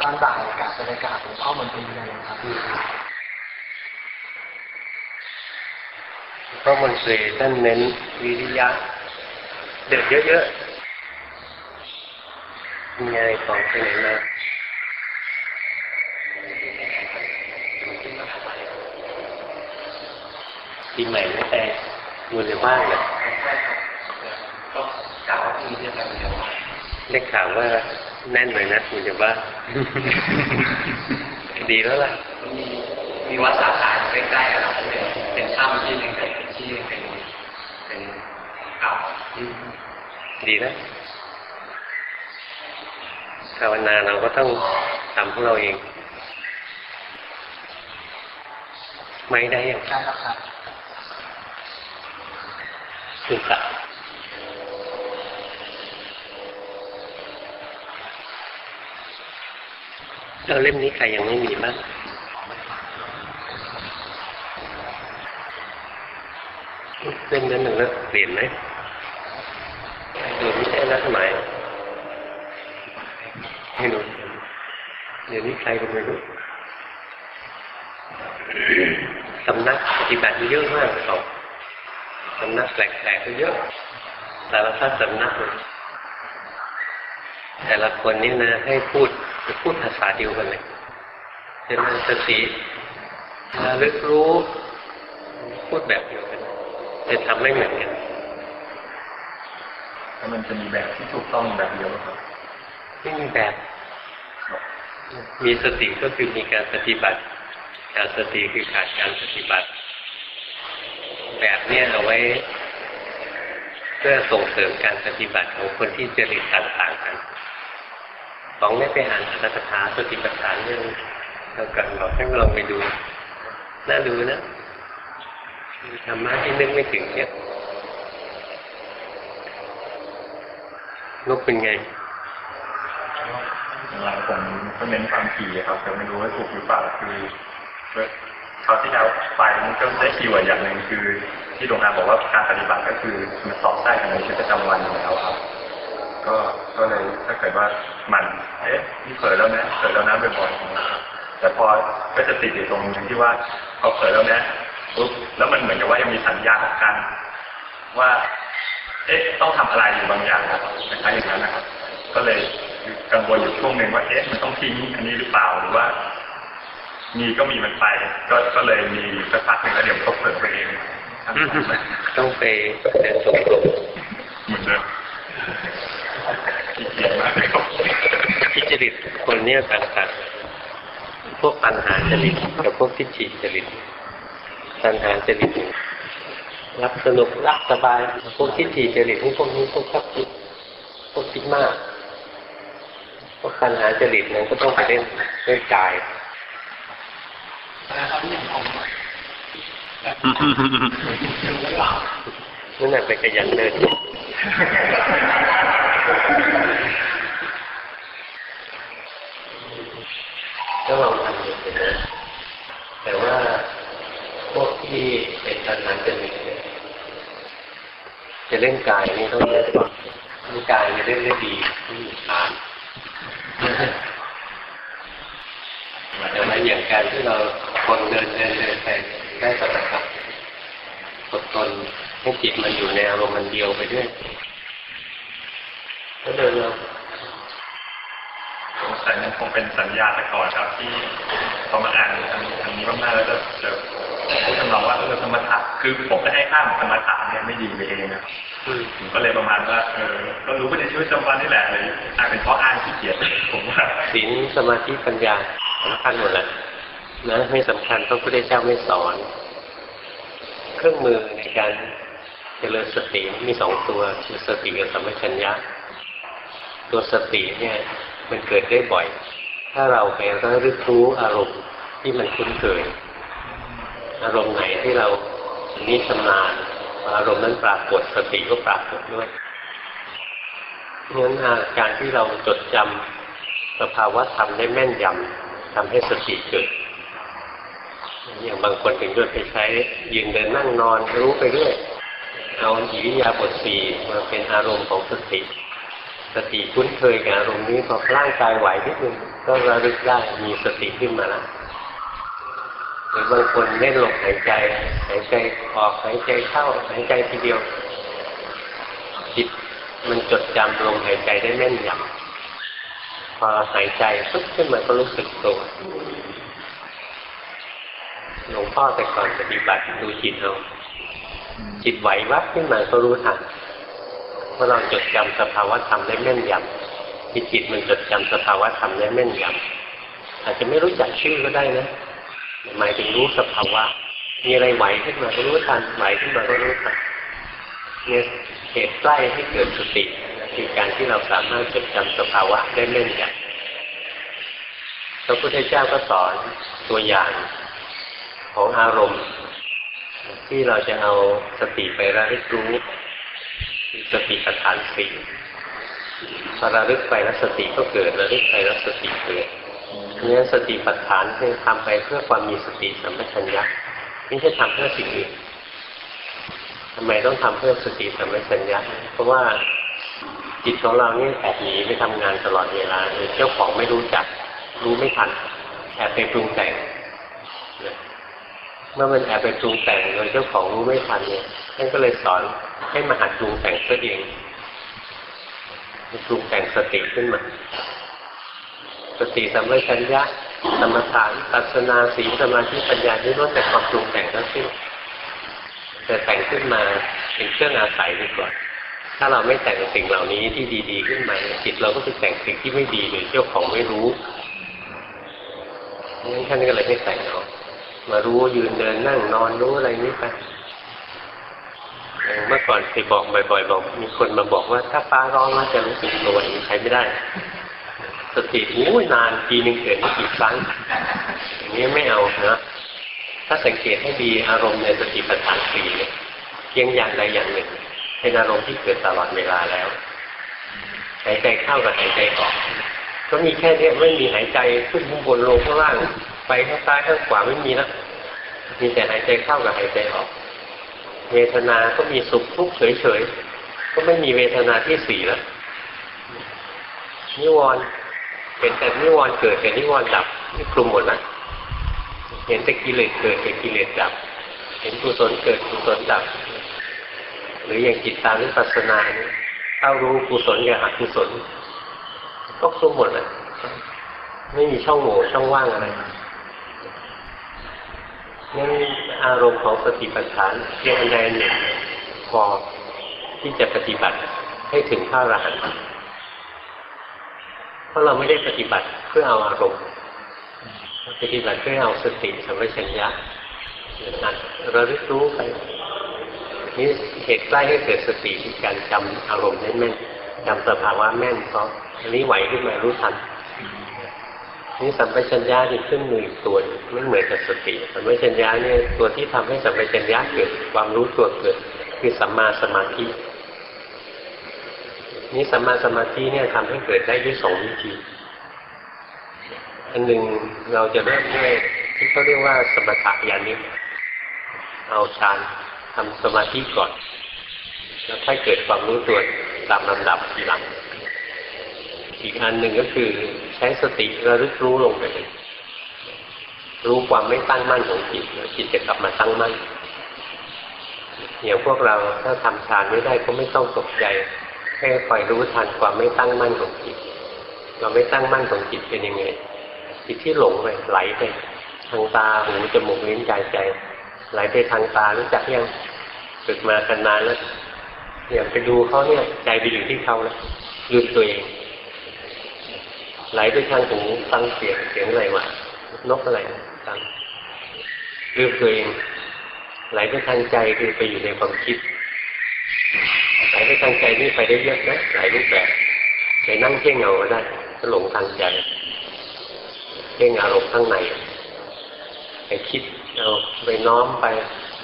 ตอนบ่ายกลับไปในกราบหลวงพ่อมันเป็นยังไงครับเพราะมนตรีท่านเน้นวิริยะ เด็ดเยอะๆมีอะไรของไปไหนมาปีใหม่ไม่แต่อยู่ในบ้านเลยก็กล่าวว่าที่เรียกกันเดียวว่าได้ข่าวว่า แน่นเลยนะอยู่ในบ้านดีแล้วล่ะ มีมีวัดสาขาอยู่ใกล้ๆอะครับเป็นเป็นถ้ำที่หนึ่งแต่เป็นที่เป็นเป็นเก่าดีนะภาวนาเราก็ต้องทำของเราเอง ไม่ได้ยังใช่ครับครับสุขะ เราเล่มนี้ใครยังไม่มีบ้างเล่มนั้นหนึ่งแล้วเปลี่ยนไหมดูไม่ใช่นักหมายให้ดูเดี๋ยวนี้ใครก็ไม่รู้สำนักปฏิบัติเยอะมากสองสำนักแปลกๆก็เยอะแต่ละพัดสำนักเลยแต่ละคนนี่นะให้พูด พูดภาษาเดียวกันเลยเจริญสติระลึกรู้ พูดแบบเดียวกันแต่ทำไม่เหมือนกันแล้วมันจะมีแบบที่ถูกต้องแบบเดียวครับไม่มีแบบ มีสติก็คือมีการปฏิบัติขาดสติคือขาดการปฏิบัติ แบบเนี้ยเอาไว้ เพื่อส่งเสริมการปฏิบัติของคนที่จริตต่างๆกัน ของไม่ไปอ่านอัตถกาสติปัฏฐานเรื่องเท่ากันเราให้ลองไปดูน่าดูนะธรรมะที่นึกไม่ถึงเนี่ยนกเป็นไงหลังผมก็เน้นความถี่ครับแต่ไม่รู้ว่าถูกหรือเปล่าคือคราวที่แล้วไปมันก็ได้ keyword อย่างหนึ่งคือ ที่หลวงอาบอกว่าการปฏิบัติก็คือมันสอบได้ในชีวิตประจำวันอยู่แล้วครับ ก็ก็เลยถ้าเกิดว่ามันเอ๊ะนี่เผลอแล้วนะเผลอแล้วนะบ่อยๆนะครับแต่พอก็จะติดอยู่ตรงนึงที่ว่าพอเผลอแล้วนะปุ๊บแล้วมันเหมือนกับว่ายังมีสัญญาของกันว่า เอ๊ะต้องทำอะไรอยู่บางอย่างครับคล้ายๆอย่างนั้นนะครับ ก็เลยกังวลอยู่ช่วงหนึ่งว่าเอ๊ะมันต้องทิ้งอันนี้หรือเปล่าหรือว่ามีก็มีมันไป ก็ก็เลยมีอยู่สักพักหนึ่งแล้วเดี๋ยวก็เปิดไปเองครับต้องไปเดินสงกรมเหมือนเดิม ขี้เกียจมากเลยครับที่จริตคนเนี้ยต่างกันพวกปัญหาจริตกับพวกที่ฉีจริตปัญหาจริตรับสนุกรับสบาย พวกที่ฉีจริตพวกนี้พวกชอบคิดพวกคิดมาก พวกปัญหาจริตนั้นก็ต้องไปเล่นเล่นกายนะครับนี่ผมนั่นแหละไปขยันเดิน ก็ลองทำดูนะแต่ว่าพวกที่เป็นปัญหาจริตเนี่ยจะเล่นกายนี่ต้องเยอะกว่าเล่นกายจะเล่นได้ดีที่ฐานแต่มาอย่างการที่เราคนเดินเดินเดินไปได้สักพักอดทนให้จิตมันอยู่ในอารมณ์มันเดียวไปด้วย เดินเราสงสัยมันคงเป็นสัญญาแต่ก่อนครับที่พอมาอ่านอันอันนี้มากๆแล้วจะจะพูดทำนองว่าเออสมถะคือผมก็ให้ข้ามสมถะเนี่ยไม่ดีไปเองนะผมก็เลยประมาณว่าเออก็รู้ว่าในชีวิตประจำวันนี่แหละเลยอาจเป็นเพราะอ้างขี้เกียจผมว่าศีลสมาธิปัญญาสำคัญหมดแหละนะไม่สำคัญพระพุทธเจ้าไม่สอน เครื่องมือในการเจริญสติมีสองตัวคือสติกับสัมปชัญญะ ตัวสติเนี่ยมันเกิดได้บ่อย ถ้าเราไประลึกรู้อารมณ์ที่มันคุ้นเคยอารมณ์ไหนที่เรานิชำนาญอารมณ์นั้นปรากฏสติก็ปรากฏด้วยเพราะฉะนั้นอาการที่เราจดจำสภาวะธรรมได้แม่นยำทำให้สติเกิด อย่างบางคนถึงด้วยไปใช้ยืนเดินนั่งนอนรู้ไปเรื่อยเอาอิริยาบถสี่มาเป็นอารมณ์ของสติ สติคุ้นเคยกับอารมณ์นี้พอร่างกายไหวนิดนึงก็ระลึกได้มีสติขึ้นมาล้วหรือบางคนเล่นลมหายใจหายใจออกหายใจเข้าหายใจทีเดียวจิตมันจดจำลมหายใจได้แม่นยำพอหายใจปุ๊บขึ้นมาก็รู้สึกตัวหลวงพ่อแต่ก่อนปฏิบัติดูจิตเอาจิตไหววับขึ้นมาก็รู้ทัน เพราะเราจดจำสภาวะธรรมได้แม่นยำที่จิตมันจดจำสภาวะธรรมได้แม่นยำอาจจะไม่รู้จักชื่อก็ได้นะหมายถึงรู้สภาวะ มีอะไรไหวขึ้นมาก็รู้ทันไหวขึ้นมาก็รู้ทันเนี่ยเหตุใกล้ให้เกิดสติคือการที่เราสามารถจดจำสภาวะได้แม่นยำพระพุทธเจ้าก็สอนตัวอย่างของอารมณ์ ที่เราจะเอาสติไประลึกรู้ สติปัฏฐานสี่พอระลึกไปแล้วสติก็เกิดระลึกไปแล้วสติเกิดเนี่ยสติปัฏฐานคือทำไปเพื่อความมีสติสัมปชัญญะไม่ใช่ทำเพื่อสิ่งอื่นทำไมต้องทำเพื่อสติสัมปชัญญะเพราะว่าจิตของเราเนี่แอบหนีไปทำงานตลอดเวลาเจ้าของไม่รู้จัก รู้ไม่ทันแอบไปปรุงแต่งเมื่อมันแอบไปปรุงแต่งโดยเจ้าของรู้ไม่ทันเนี่ยท่านก็เลยสอน ให้มาหัดปรุงแต่งตัวเองปรุงแต่งสติขึ้นมา สติสัมปชัญญะสมถานปัสนาสีสมาธิปัญญาที่ล้วนแต่ความปรุงแต่งทั้งสิ้นแต่แต่งขึ้นมาเป็นเครื่องอาศัยดีกว่าถ้าเราไม่แต่งสิ่งเหล่านี้ที่ดีๆขึ้นมาจิตเราก็จะแต่งสิ่งที่ไม่ดีหรือเจ้าของไม่รู้งั้นท่านก็เลยให้แต่งเอามารู้ยืนเดินนั่งนอนรู้อะไรนี้ไป เมื่อก่อนเคยบอกบ่อยๆบอกมีคนมาบอกว่า ถ้าฟ้าร้องแล้วจะรู้สึกตัวอยใช้ไม่ได้ สติอู้นานปีหนึ่งเกิดไม่กี่ครั้งอย่างนี้ไม่เอานะถ้าสังเกตให้ดีอารมณ์ในสติปัฏฐานสี่เนี่ยเพียงอย่างใดอย่างหนึ่งเป็นอารมณ์ที่เกิดตลอดเวลาแล้วหายใจเข้ากับหายใจออก ก็มีแค่นี้ไม่มีหายใจขึ้นข้างบนลงข้างล่าง ไปข้างซ้ายข้างขวาไม่มีนะมีแต่หายใจเข้ากับหายใจออก เวทนาก็มีสุขทุกข์เฉยๆ ก็ไม่มีเวทนาที่สี่แล้ว นิวรณ์เห็นแต่นิวรณ์เกิดแต่นิวรณ์ดับนี่คลุมหมดนะเห็นแต่กิเลสเกิดแต่กิเลสดับ เห็นกุศลเกิดกุศลดับ หรืออย่างจิตตานุปัสสนาเนี่ยเข้ารู้กุศลกับอกุศลก็คลุมหมดเลยไม่มีช่องโหว่ช่องว่างอะไร งั้นอารมณ์ของสติปัฏฐานเพียงอันใดอันหนึ่งพอที่จะปฏิบัติให้ถึงพระอรหันต์เพราะเราไม่ได้ปฏิบัติเพื่อเอาอารมณ์ปฏิบัติเพื่อเอาสติสัมปชัญญะนั้นระลึกรู้ไปนี่เหตุใกล้ให้เกิดสติคือการจำอารมณ์แม่นๆจำสภาวะแม่นเพราะอันนี้ไหวขึ้นมารู้ทัน นี่สัมปชัญญะที่ขึ้นมืออีกตัวไม่เหมือนกับสติสัมปชัญญะเนี่ยตัวที่ทำให้สัมปชัญญะเกิดความรู้ตัวเกิด คือสัมมาสมาธินี่สัมมาสมาธิเนี่ยทำให้เกิดได้ด้วยสองวิธีอันหนึ่งเราจะเริ่มด้วยที่เขาเรียกว่าสมถะญาณิเอาฌานทำสมาธิก่อน แล้วค่อยเกิดความรู้ตัวตามลำดับทีหลัง อีกอันหนึ่งก็คือใช้สติระลึกรู้ลงไปเลยรู้ความไม่ตั้งมั่นของจิตแล้วจิตจะกลับมาตั้งมั่นอย่างพวกเราถ้าทำฌานไม่ได้ก็ไม่ต้องตกใจแค่คอยรู้ทันความไม่ตั้งมั่นของจิตเราไม่ตั้งมั่นของจิตเป็นยังไงจิตที่หลงไปไหลไปทางตาหูจมูกลิ้นกายใจ ไหลไปทางตารู้จักยังฝึกมากันนานแล้วอย่างไปดูเขาเนี่ยใจไปอยู่ที่เขาแล้วลืมตัวเอง ไหลไปทางหูฟังเสียงเสียงอะไรวะนกอะไรฟังลืมตัวเอง ไหลไปทางใจคือไปอยู่ในความคิด ไหลไปทางใจนี่ไปได้เยอะนะหลายรูปแบบไปนั่งเพ่งเงาก็ได้ก็หลงทางใจเพ่งอารมณ์ข้างในไปคิดเอาไปน้อมไป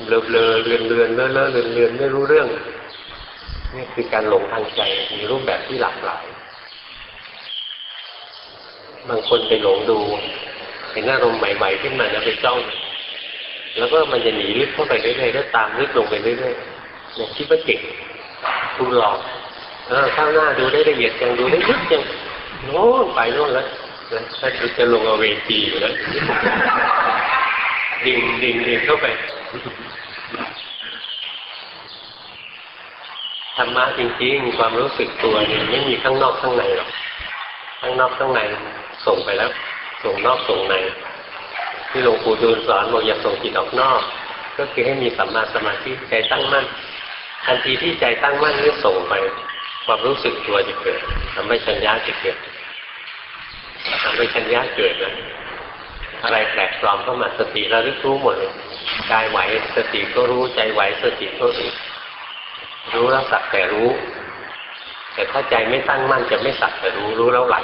เบลอเบลอเลือนเลือนเลอะเลอะเลือนเลือนไม่รู้เรื่องนี่คือการหลงทางใจมีรูปแบบที่หลากหลาย บางคนไปหลงดูเห็นอารมณ์ใหม่ ๆ ขึ้นมาแล้วไปจ้อง แล้วก็มันจะหนีลึกเข้าไปเรื่อยๆแล้วตามลึกลงไปเรื่อยๆเนี่ยคิดว่าเก่งถูหลอกเออข้างหน้าดูได้ละเอียดยังดูได้ลึกยังโน่นไปโน่นแล้วนะถ้าจะลงเอาเวทีอยู่แล้วดิ่งดิ่งดิ่งเข้าไปธรรมะจริงๆ ความรู้สึกตัวเนี่ยไม่มีข้างนอกข้างในหรอก ข้งนอกข้งในส่งไปแล้ว ส่งนอกส่งใน ที่หลวงปู่ดูลสอนบอกอย่าส่งจิตออกนอก ก็คือให้มีสัมมาสมาธิใจตั้งมั่นทันทีที่ใจตั้งมั่นนี่ส่งไป ความรู้สึกตัวจะเกิดทำให้ชัญญาจะเกิดทำให้ชัญญาเกิดนะอะไรแปลกปลอมเข้ามาสติระลึกรู้หมดเลยกายไหวสติก็รู้ใจไหวสติก็รู้รู้แล้วสักแต่รู้ แต่ถ้าใจไม่ตั้งมั่นจะไม่สักแต่รู้รู้แล้วไหล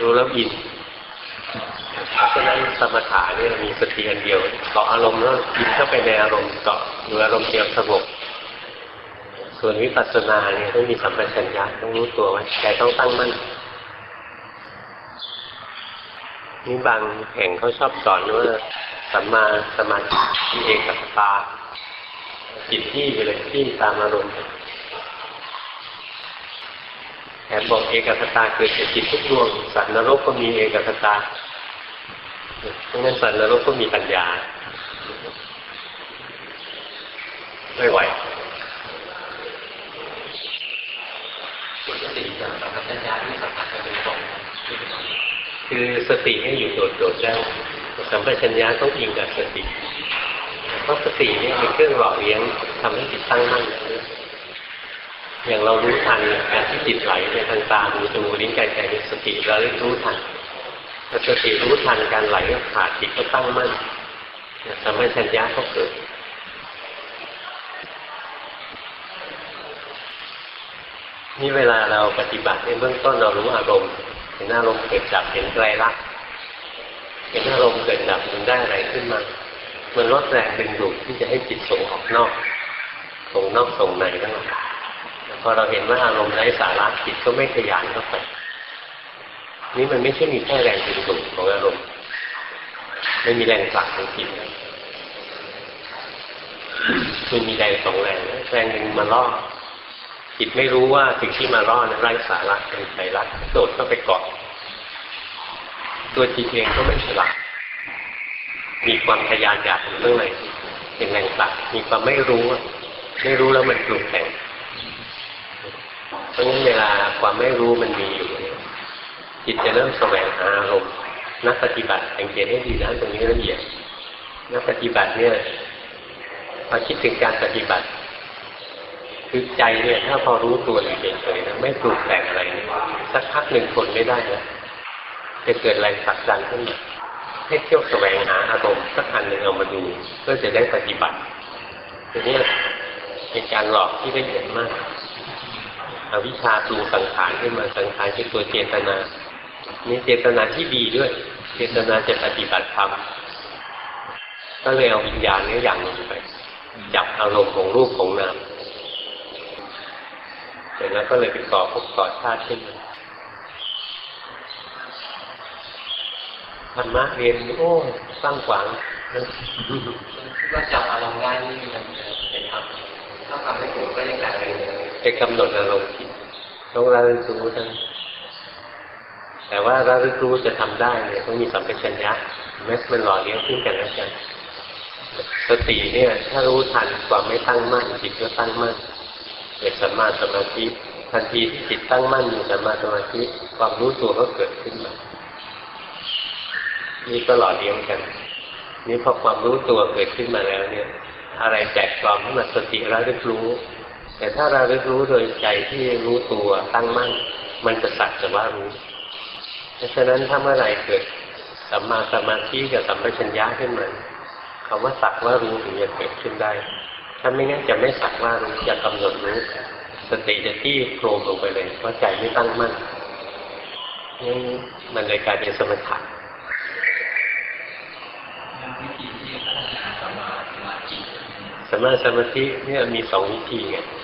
รู้แล้วอินเพราะฉะนั้นสมถะเนี่ยมีสติอันเดียวเกาะอารมณ์แล้วอินเข้าไปในอารมณ์เกาะอยู่อารมณ์เดียวสงบส่วนวิปัสสนาเนี่ยต้องมีสัมปชัญญะต้องรู้ตัวว่าใจต้องตั้งมั่นนี่บางแห่งเขาชอบสอนว่าสัมมาสมาธิเอกคตาจิตที่ไปเลยที่ตามอารมณ์ แถมบอกเอกคตาเกิดจากจิตทุกดวง สัตว์นรกก็มีเอกคตาเพราะงั้นสัตว์นรกก็มีปัญญา ไม่ไหวคือสติให้อยู่โดดๆแล้วสัมปชัญญะต้องอิงกับสติเพราะสติเนี่ยเป็นเครื่องหล่อเลี้ยงทำให้จิตตั้งมั่น อย่างเรารู้ทันการที่จิตไหลในทางตาหูจมูกลิ้นกายใจสติเราได้รู้ทันถ้าสติรู้ทันการไหลก็ขาดจิตก็ตั้งมั่นสัมปชัญญะก็เกิดนี่เวลาเราปฏิบัติในเบื้องต้นเรารู้อารมณ์เห็นอารมณ์เกิดดับเห็นไตรลักษณ์เห็นอารมณ์เกิดดับมันได้อะไรขึ้นมา มันลดแรงดึงดูดที่จะให้จิตส่งออกนอก ส่งนอกส่งในทั้งหมด พอเราเห็นว่าอารมณ์ไร้สาระจิตก็ไม่ขยานเข้าไปนี่มันไม่ใช่มีแค่แรงดึงดูดของอารมณ์ไม่มีแรงผลักของจิตมันมีแรงสองแรงแรงหนึ่งมาล่อจิตไม่รู้ว่าสิ่งที่มาล่อนั้นไร้สาระเป็นไตรลักษณ์โดดเข้าไปเกาะตัวจิตเองก็ไม่ฉลาดมีความทะยานอยากอยู่ข้างในเป็นแรงผลักมีความไม่รู้ ไม่รู้แล้วมันปรุงแต่ง เพราะงั้นเวลาความไม่รู้มันมีอยู่ จิตจะเริ่มแสวงหาอารมณ์นักปฏิบัติสังเกตให้ดีนะตรงนี้ละเอียดนักปฏิบัติเนี่ยพอคิดถึงการปฏิบัติ คือใจเนี่ย ถ้าพอรู้ตัวอยู่เฉยๆนะไม่ปรุงแต่งอะไรสักพักหนึ่งทนไม่ได้นะจะเกิดแรงผลักดันขึ้นมาให้เที่ยวแสวงหาอารมณ์สักอันหนึ่งเอามาดูเพื่อจะได้ปฏิบัติทีนี้เป็นการหลอกที่ละเอียดมาก อวิชชาปรุงสังขารขึ้นมาสังขารคือตัวเจตนานี่เจตนาที่ดีด้วย เจตนาจะปฏิบัติธรรมก็เลยเอาวิญญาณนี้อย่างหนึ่งไปจับอารมณ์ของรูปของนามเสร็จแล้วก็เลยไปก่อภพก่อชาติขึ้นมาธรรมะเรียนโอ้สร้างขวางคิดว่าจับอารมณ์ได้นี่มันเป็นธรรมถ้าทำไม่ถูกก็ยังกลายเป็น ไปกำหนดอารมณ์ผิดต้องระลึกรู้ทั้งแต่ว่าระลึกรู้จะทำได้เนี่ยต้องมีสัมปชัญญะแม้มันหล่อเลี้ยงขึ้นกันแล้วกันสติเนี่ย ถ้ารู้ทันความไม่ตั้งมั่นจิตก็ตั้งมั่นเกิดสัมมาสมาธิทันทีที่จิตตั้งมั่นอยู่สัมมาสมาธิความรู้ตัวก็เกิดขึ้นมานี่ก็หล่อเลี้ยงกัน นี่พอความรู้ตัวเกิดขึ้นมาแล้วเนี่ย อะไรแปลกปลอมขึ้นมาสติระลึกรู้ แต่ถ้าระลึกรู้โดยใจที่รู้ตัวตั้งมั่น มันจะสักจะว่ารู้ เพราะฉะนั้นถ้าเมื่อไหร่เกิดสัมมาสมาธิกับสัมปชัญญะขึ้นมาคำว่าสักว่ารู้ถึงจะเกิดขึ้นได้ ถ้าไม่งั้นจะไม่สักว่ารู้จะกำหนดรู้สติจะที่โครมลงไปเลยเพราะใจไม่ตั้งมั่นนี่มันเลยกลายเป็นสมถะวิธีที่พัฒนาสมาสมาธิสมาสมาธิเนี่ยมีสองวิธีไงนะ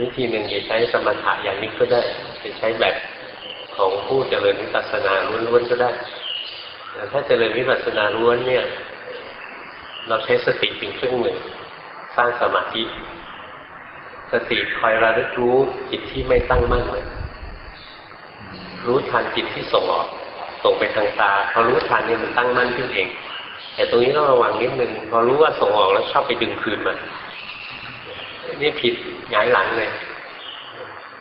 วิธีหนึ่งจะใช้สมถะอย่างนี้ก็ได้จะใช้แบบของผู้เจริญวิปัสสนาล้วนๆก็ได้แต่ถ้าเจริญวิปัสสนาล้วนเนี่ย เราใช้สติเป็นเครื่องมือสร้างสมาธิ สติคอยระลึกรู้จิตที่ไม่ตั้งมั่นเลยรู้ทันจิตที่ส่งออกส่งไปทางตาพอรู้ทันเนี่ยมันตั้งมั่นขึ้นเอง แต่ตรงนี้ต้องระวังนิดนึงพอรู้ว่าส่งออกแล้วชอบไปดึงคืนมา นี่ผิดหงายหลังเลย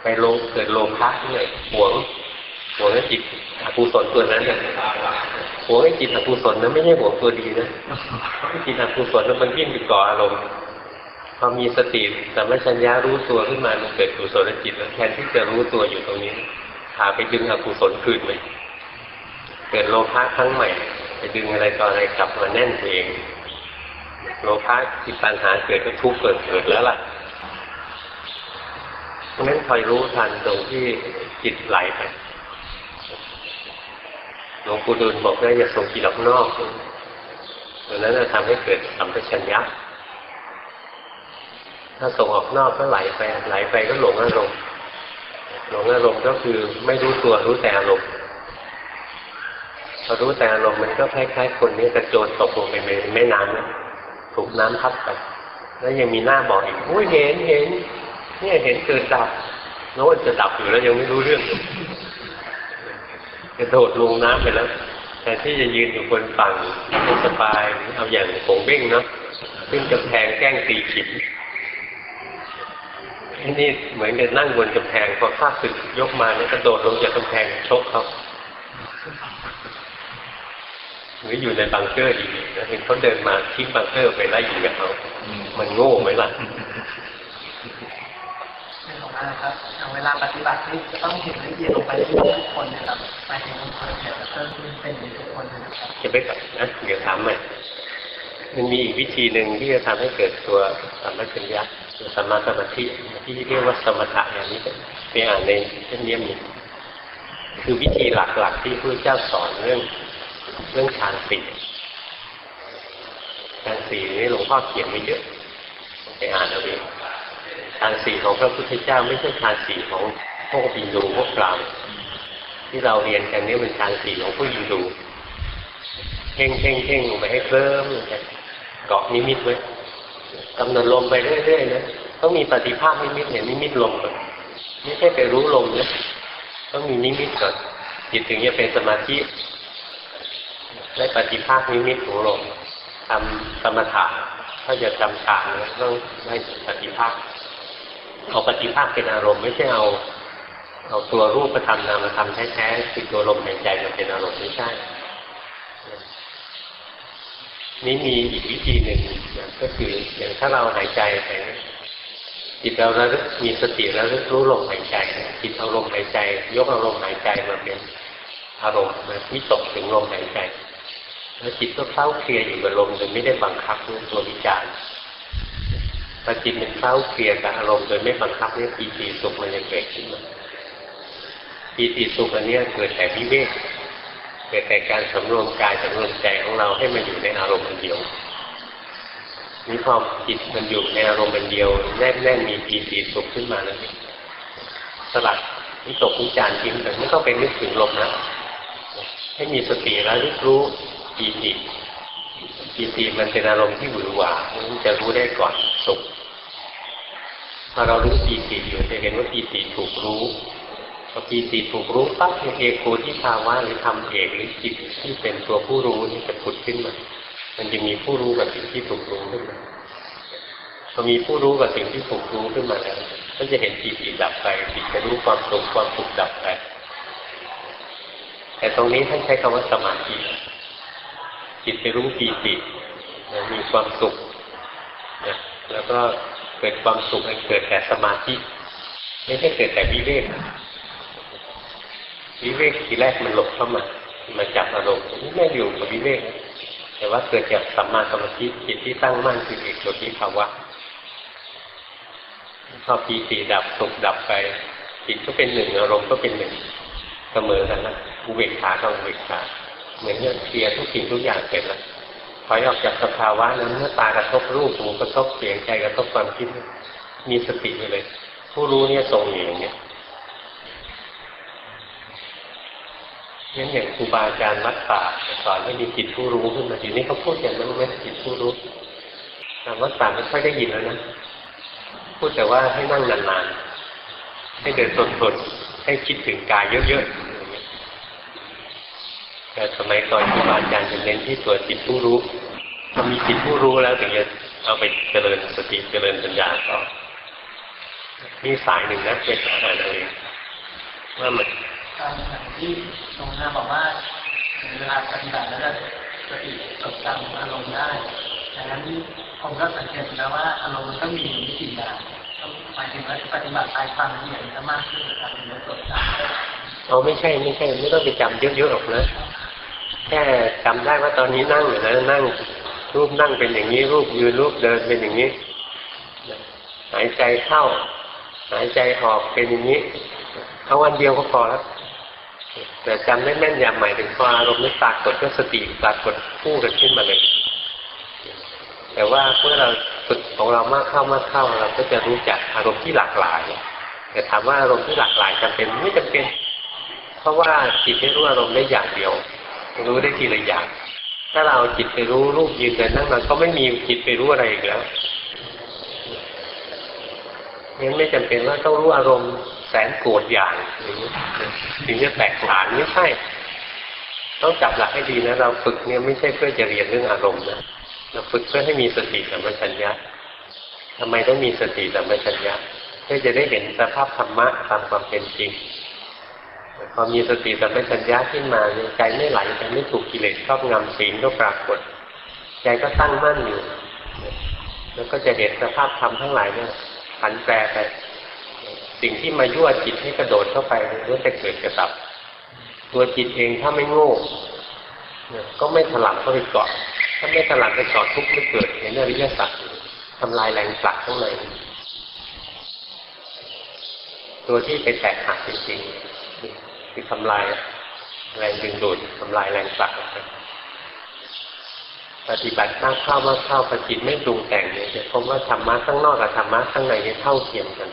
ไปโลเกิดโลภะเลยหวงหวงให้จิตอกุศลตัวนั้นเนี่ยหวงให้จิตอกุศลนะไม่ใช่หวงตัวดีนะจิตอกุศลนั้นมันวิ่งไปก่ออารมณ์พอมีสติสัมปชัญญะรู้ตัวขึ้นมามันเกิดกุศลจิตแล้วแทนที่จะรู้ตัวอยู่ตรงนี้พาไปดึงอกุศลคืนไปเกิดโลภะครั้งใหม่ ไปดึงอะไรต่ออะไรกลับมาแน่นตัวเอง โลภะจิตปัญหาเกิดก็ทุกข์เกิดเกิดแล้วล่ะเพราะฉะนั้นคอยรู้ทันตรงที่จิตไหลไปหลวงปู่ดูลบอกว่าอย่าส่งจิตออกนอกตรงนั้นจะทำให้เกิดสัมปชัญญะถ้าส่งออกนอกก็ไหลไปไหลไปก็หลงอารมณ์หลงอารมณ์ก็คือไม่รู้ตัวรู้แต่อารมณ์พอรู้แต่อารมณ์มันก็คล้ายๆคนนี้กระโจนตกลงไปในแม่น้ำนะ ถูกน้ำพัดไป แล้วยังมีหน้าบอกอีกอุ้ยเห็นเห็นเนี่ยเห็นเกิดดับโน้นจะดับอยู่แล้วยังไม่รู้เรื่องกระโดดลงน้ำไปแล้วแต่ที่จะยืนอยู่บนฝั่งไม่สบายเอาอย่างผงเบ้งเนาะขึ้นกำแพงแกล้งตีขิมนี่เหมือนกับนั่งบนกำแพงพอข้าศึกยกมาเนี่ยกระโดดลงจากกำแพงชกเขา หรืออยู่ในบังเกอร์อีกนะเห็นเขาเดินมาทิ้งบังเกอร์ไปไล่ยิงกับเขา มันโง่ไหมล่ะนะครับอย่างเวลาปฏิบัตินี่จะต้องเห็นละเอียดลงไปเรื่อยๆทุกคนนะครับไปเห็นคนเนี่ยจะเพิ่มขึ้นเป็นทุกคนนะครับจะไม่กลับนะเดี๋ยวถามใหม่มันมีอีกวิธีหนึ่งที่จะทำให้เกิดตัวสัมปชัญญะตัวสมาสมาธิที่เรียกว่าสมถะอย่างนี้ไปอ่านในเช่นนี้มีคือวิธีหลักๆที่พระเจ้าสอนเรื่อง เรื่องฌานสี่ฌานสี่นี่หลวงพ่อเขียนไว้เยอะไปอ่านเอาเองฌานสี่ของพระพุทธเจ้าไม่ใช่ฌานสี่ของพวกบินดูพวกพราหมณ์ที่เราเรียนกันนี่เป็นฌานสี่ของผู้ยินดูเพ่งเพ่งเพ่งลงไปให้เคลิ้มลงไปเกาะนิมิตไว้กำหนดลมไปเรื่อยๆนะต้องมีปฏิภาคนิมิตเห็นนิมิตลมก่อนไม่ใช่ไปรู้ลมนะต้องมีนิมิตก่อนจิตถึงจะเป็นสมาธิ ได้ปฏิภาคนิมิตของลมทำสมถะถ้าจะจำฌานเนี่ยต้องได้ปฏิภาคเอาปฏิภาคเป็นอารมณ์ไม่ใช่เอาเอาตัวรูปธรรมนามธรรมแท้ๆคือตัวลมหายใจมาเป็นอารมณ์ไม่ใช่ นี่มีอีกวิธีหนึ่งนะก็คืออย่างถ้าเราหายใจไปจิตเราระลึกมีสติแล้วลึกรู้ลมหายใจจิตเอาลมหายใจ ยกเอาลมหายใจมาเป็นอารมณ์มาวิตกถึงลมหายใจ แล้วจิตก็เข้าเคลียร์อยู่กับลมโดยไม่ได้บังคับตัววิจารณ์พอจิตมันเข้าเคลียร์กับอารมณ์โดยไม่บังคับเนี่ยปีติสุขมันจะเกิดขึ้นมาปีติสุขอันนี้เกิดแต่วิเวกเกิดแต่การสำรวมกายสำรวมใจของเราให้มันอยู่ในอารมณ์เดียวนี่พอจิตมันอยู่ในอารมณ์เดียวแน่นแน่นมีปีติสุขขึ้นมาแล้วสลัดวิตกวิจารณ์ทิ้งแต่ไม่ต้องไปนึกถึงลมนะให้มีสติแล้วรู้ ปีติปีติมันเป็นอารมณ์ที่หวือหวาจะรู้ได้ก่อนสุขพอเรารู้ปีติอยู่จะเห็นว่าปีติถูกรู้พอปีติถูกรู้ปั๊บเอกโกที่ภาวะหรือทำเอกหรือจิตที่เป็นตัวผู้รู้นี่จะผุดขึ้นมา มันจะมีผู้รู้กับสิ่งที่ถูกรู้ขึ้นมาพอมีผู้รู้กับสิ่งที่ถูกรู้ขึ้นมาแล้วก็จะเห็นปีติดับไปจิตจะรู้ความสุขความสุขดับไปแต่ตรงนี้ท่านใช้คำว่าสมาธิ จิตไปรู้ปีติมีความสุขนะแล้วก็เกิดความสุขเกิดแต่สมาธิ ไม่ใช่เกิดแต่วิเวกวิเวกทีแรกมันหลบเข้ามามาจับอารมณ์นี่ไม่อยู่กับวิเวกแต่ว่าเกิดจากสัมมาสมาธิจิตที่ตั้งมั่นคือเอกโลกิภาวะพอปีติดับสุขดับไปจิตก็เป็นหนึ่งอารมณ์ก็เป็นหนึ่งเสมอกันนะอุเบกขากับอุเบกขา เหมือนเนี่ยเคลียร์ทุกสิ่งทุกอย่างเสร็จแล้วถอยออกจากสภาวะนั้นเมื่อตากระทบรูปหูกระทบเสียงใจกระทบความคิดมีสติไปเลย ผู้รู้เนี่ยทรงอยู่อย่างเนี้ยงั้นอย่างครูบาอาจารย์วัดป่าสอนให้มีจิตผู้รู้ขึ้นมาทีนี้เขาพูดอย่างนั้นไหมจิตผู้รู้แต่วัดป่าไม่ค่อยได้ยินแล้วนะพูดแต่ว่าให้นั่งนานๆให้เดินทนๆให้คิดถึงกายเยอะๆ แต่สมัยก่อนครูบาอาจารย์จะเน้นที่ตัวจิตผู้รู้พอมีจิตผู้รู้แล้วถึงจะเอาไปเจริญสติเจริญปัญญาต่อนี่สายหนึ่งนะเป็นอ่านเอาเองว่ามันตอนอย่างที่ตรงหน้าบอกว่าเวลาปฏิบัติแล้วจะสติจดจำอารมณ์ได้ดังนั้นผมก็สังเกตแล้วว่าอารมณ์มันก็มีวิธีการหมายถึงว่าปฏิบัติไปความละเอียดจะมากขึ้นนะครับถึงจะจดจำเอาไม่ใช่ไม่ใช่ไม่ต้องไปจำเยอะๆหรอกนะ แค่จำได้ว่าตอนนี้นั่งอยู่นะนั่ง รูปนั่งเป็นอย่างนี้ รูปยืนรูปเดินเป็นอย่างนี้ หายใจเข้า หายใจออกเป็นอย่างนี้เอาวันเดียวก็พอแล้วแต่จำได้แม่นยำหมายถึงพออารมณ์ไม่ปรากฏก็สติปรากฏคู่กันขึ้นมาเลย แต่ว่าเมื่อเราฝึกของเรามากเข้ามากเข้าเราก็จะรู้จักอารมณ์ที่หลากหลายแต่ถามว่าอารมณ์ที่หลากหลายจำเป็นไม่จำเป็น เพราะว่าจิตไม่รู้อารมณ์ได้อย่างเดียว รู้ได้ทีละอย่าง ถ้าเราจิตไปรู้รูปยืนเดินนั่งมันก็ไม่มีจิตไปรู้อะไรอีกแล้วงั้นไม่จำเป็นว่าต้องรู้อารมณ์แสนโกรธอย่างอย่างนี้ถึงจะแตกฉานไม่ใช่ต้องจับหลักให้ดีนะ เราฝึกเนี่ยไม่ใช่เพื่อจะเรียนเรื่องอารมณ์นะเราฝึกเพื่อให้มีสติสัมปชัญญะทำไมต้องมีสติสัมปชัญญะเพื่อจะได้เห็นสภาพธรรมะตามความเป็นจริง พอมีสติสัมปชัญญะขึ้นมาเนี่ยใจไม่ไหลใจไม่ถูกกิเลสครอบงำศีลก็ปรากฏ ใจก็ตั้งมั่นอยู่ แล้วก็จะเห็นสภาพธรรมทั้งหลายเนี่ยผันแปรไป สิ่งที่มายั่วจิตให้กระโดดเข้าไปล้วนแต่เกิดกระดับ ตัวจิตเองถ้าไม่โง่ก็ไม่ถลำเข้าไปเกาะถ้าไม่ถลำไปเกาะทุกข์ไม่เกิดเห็นอริยสัจทำลายแรงผลักข้างในตัวที่ไปแตกหักจริงๆ คือทำลายแรงดึงดูดทำลายแรงผลักปฏิบัติมากเข้ามากเข้าปจิตไม่ปรุงแต่งเนี่ยจะพบว่าธรรมะข้างนอกกับธรรมะข้างในเนี่ยเท่าเทียมกัน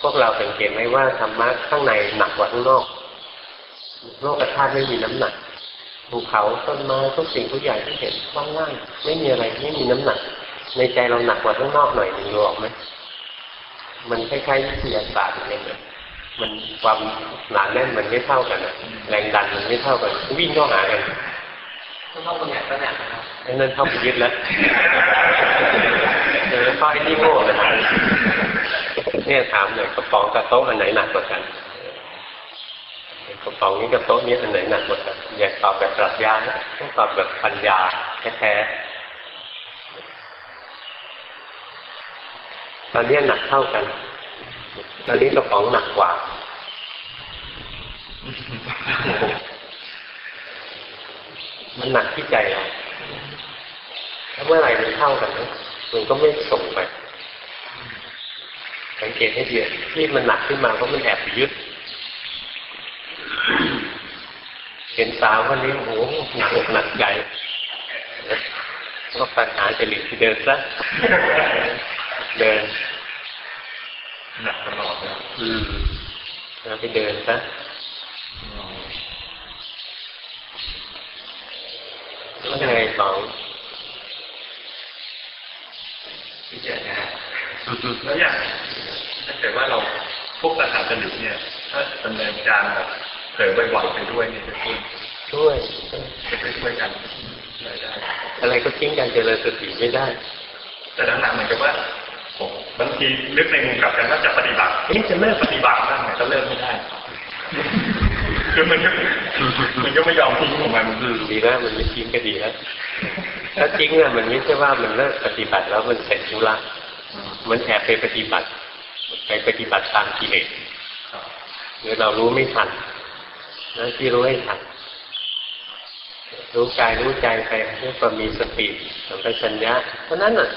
พวกเราสังเกตไหมว่าธรรมะข้างในหนักกว่าข้างนอก โลกธาตุไม่มีน้ำหนักภูเขาต้นไม้ทุกสิ่งทุกอย่างที่เห็นว่างง่ายไม่มีอะไรไม่มีน้ำหนัก ในใจเราหนักกว่าข้างนอกหน่อยหนึ่งรู้ออกไหมมันคล้ายๆวิทยาศาสตร์อย่งเงี้ย มันความหนาแน่นมันไม่เท่ากันอะแรงดันมันไม่เท่ากัน วิ่งเข้าหากันต้องเข้าคนไหนก็เนี่ยนะครับไอ้นั่นเข้าไปยึดแล้วเออข้อไอ้นี่โง่นะเนี่ยถามหน่อยกระป๋องกับโต๊ะอันไหนหนักกว่ากันกระป๋องนี้กับโต๊ะนี้อันไหนหนักกว่ากันอย่าตอบแบบปรัชญานะต้องตอบแบบปัญญาแท้ๆตอนนี้หนักเท่ากัน ตอนนี้กระป๋องหนักกว่า มันหนักที่ใจเราถ้าเมื่อไหร่มันเท่ากันนะมันก็ไม่ส่งไป สังเกตให้ดีที่มันหนักขึ้นมาเพราะมันแอบไปยึด เห็นสาวคนนี้โอ้โหหนักหนักใจก็ปัญหาจะหลีกทีเดินซะเดิน หนักตลอดเลยอืมแล้วไปเดินซะแล้วยังไงสองที่เจอนะฮะแล้วอย่างถ้าเกิดว่าเราพวกสถานจริตเนี่ย ถ้าดำเนินการแบบเผลอบ่อยๆไปด้วยเนี่ยจะช่วยช่วยจะช่วยช่วยกันได้ได้อะไรก็ทิ้งการเจริญสติไม่ได้ แต่หลังๆเหมือนกับว่าผม บางทีนึกในมุมกลับกันว่าจะปฏิบัติเอ๊ะจะเลิกปฏิบัติบ้างไหมก็เลิกไม่ได้คือมันก็มันก็ไม่ยอมทิ้งของมันอืมดีแล้วมันไม่ทิ้งก็ดีแล้วถ้าทิ้งเนี่ยมันไม่ใช่ว่ามันเลิกปฏิบัติแล้วมันเสร็จธุระมันแอบไปปฏิบัติ ไปปฏิบัติตามกิเลสหรือเรารู้ไม่ทันแล้วที่รู้ให้ทันรู้กายรู้ใจไปเพื่อความมีสติสัมปชัญญะเพราะนั้นน่ะ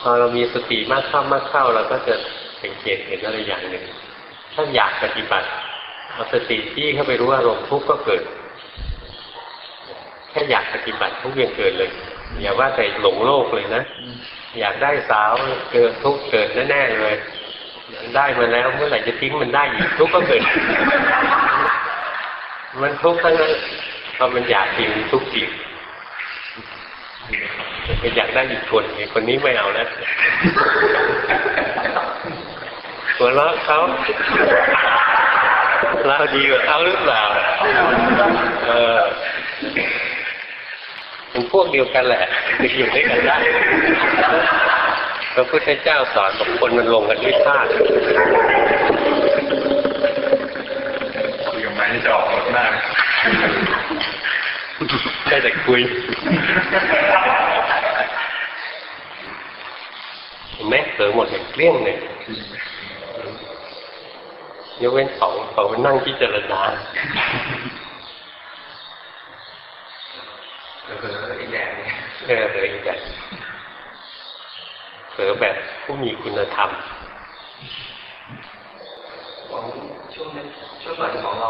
พอเรามีสติมากเข้ามากเข้าเราก็จะสังเกตเห็นอะไรอย่างหนึ่งถ้าอยากปฏิบัติเอาสติที่เข้าไปรู้อารมณ์ทุกข์ก็เกิดแค่อยากปฏิบัติทุกข์ยังเกิดเลยอย่าว่าแต่หลงโลกเลยนะอยากได้สาวเกิดทุกข์เกิดแน่ๆเลย ได้มาแล้วเมื่อไหร่จะทิ้งมันได้อีกทุกข์ก็เกิด มันทุกข์ทั้งนั้นพอมันอยากจริงทุกข์จริง อยากได้อีกคนไอ้คนนี้ไม่เอาแล้วหัวเราะเขาเราดีกว่าเขาหรือเปล่า เออเป็นพวกเดียวกันแหละจะอยู่ด้วยกันได้พระพุทธเจ้าสอนบอกคนมันลงกันที่ธาตุคุยกับไม้จะออกรถมากได้แต่คุย เห็นไหมเผลอหมดเลยเกลี้ยงเลยยกเว้นสองสองไปนั่งพิจารณาเอออีกแบบนึงเออเผลออีกแบบเผลอแบบผู้มีคุณธรรมของช่วงนั้นช่วงก่อนของเรา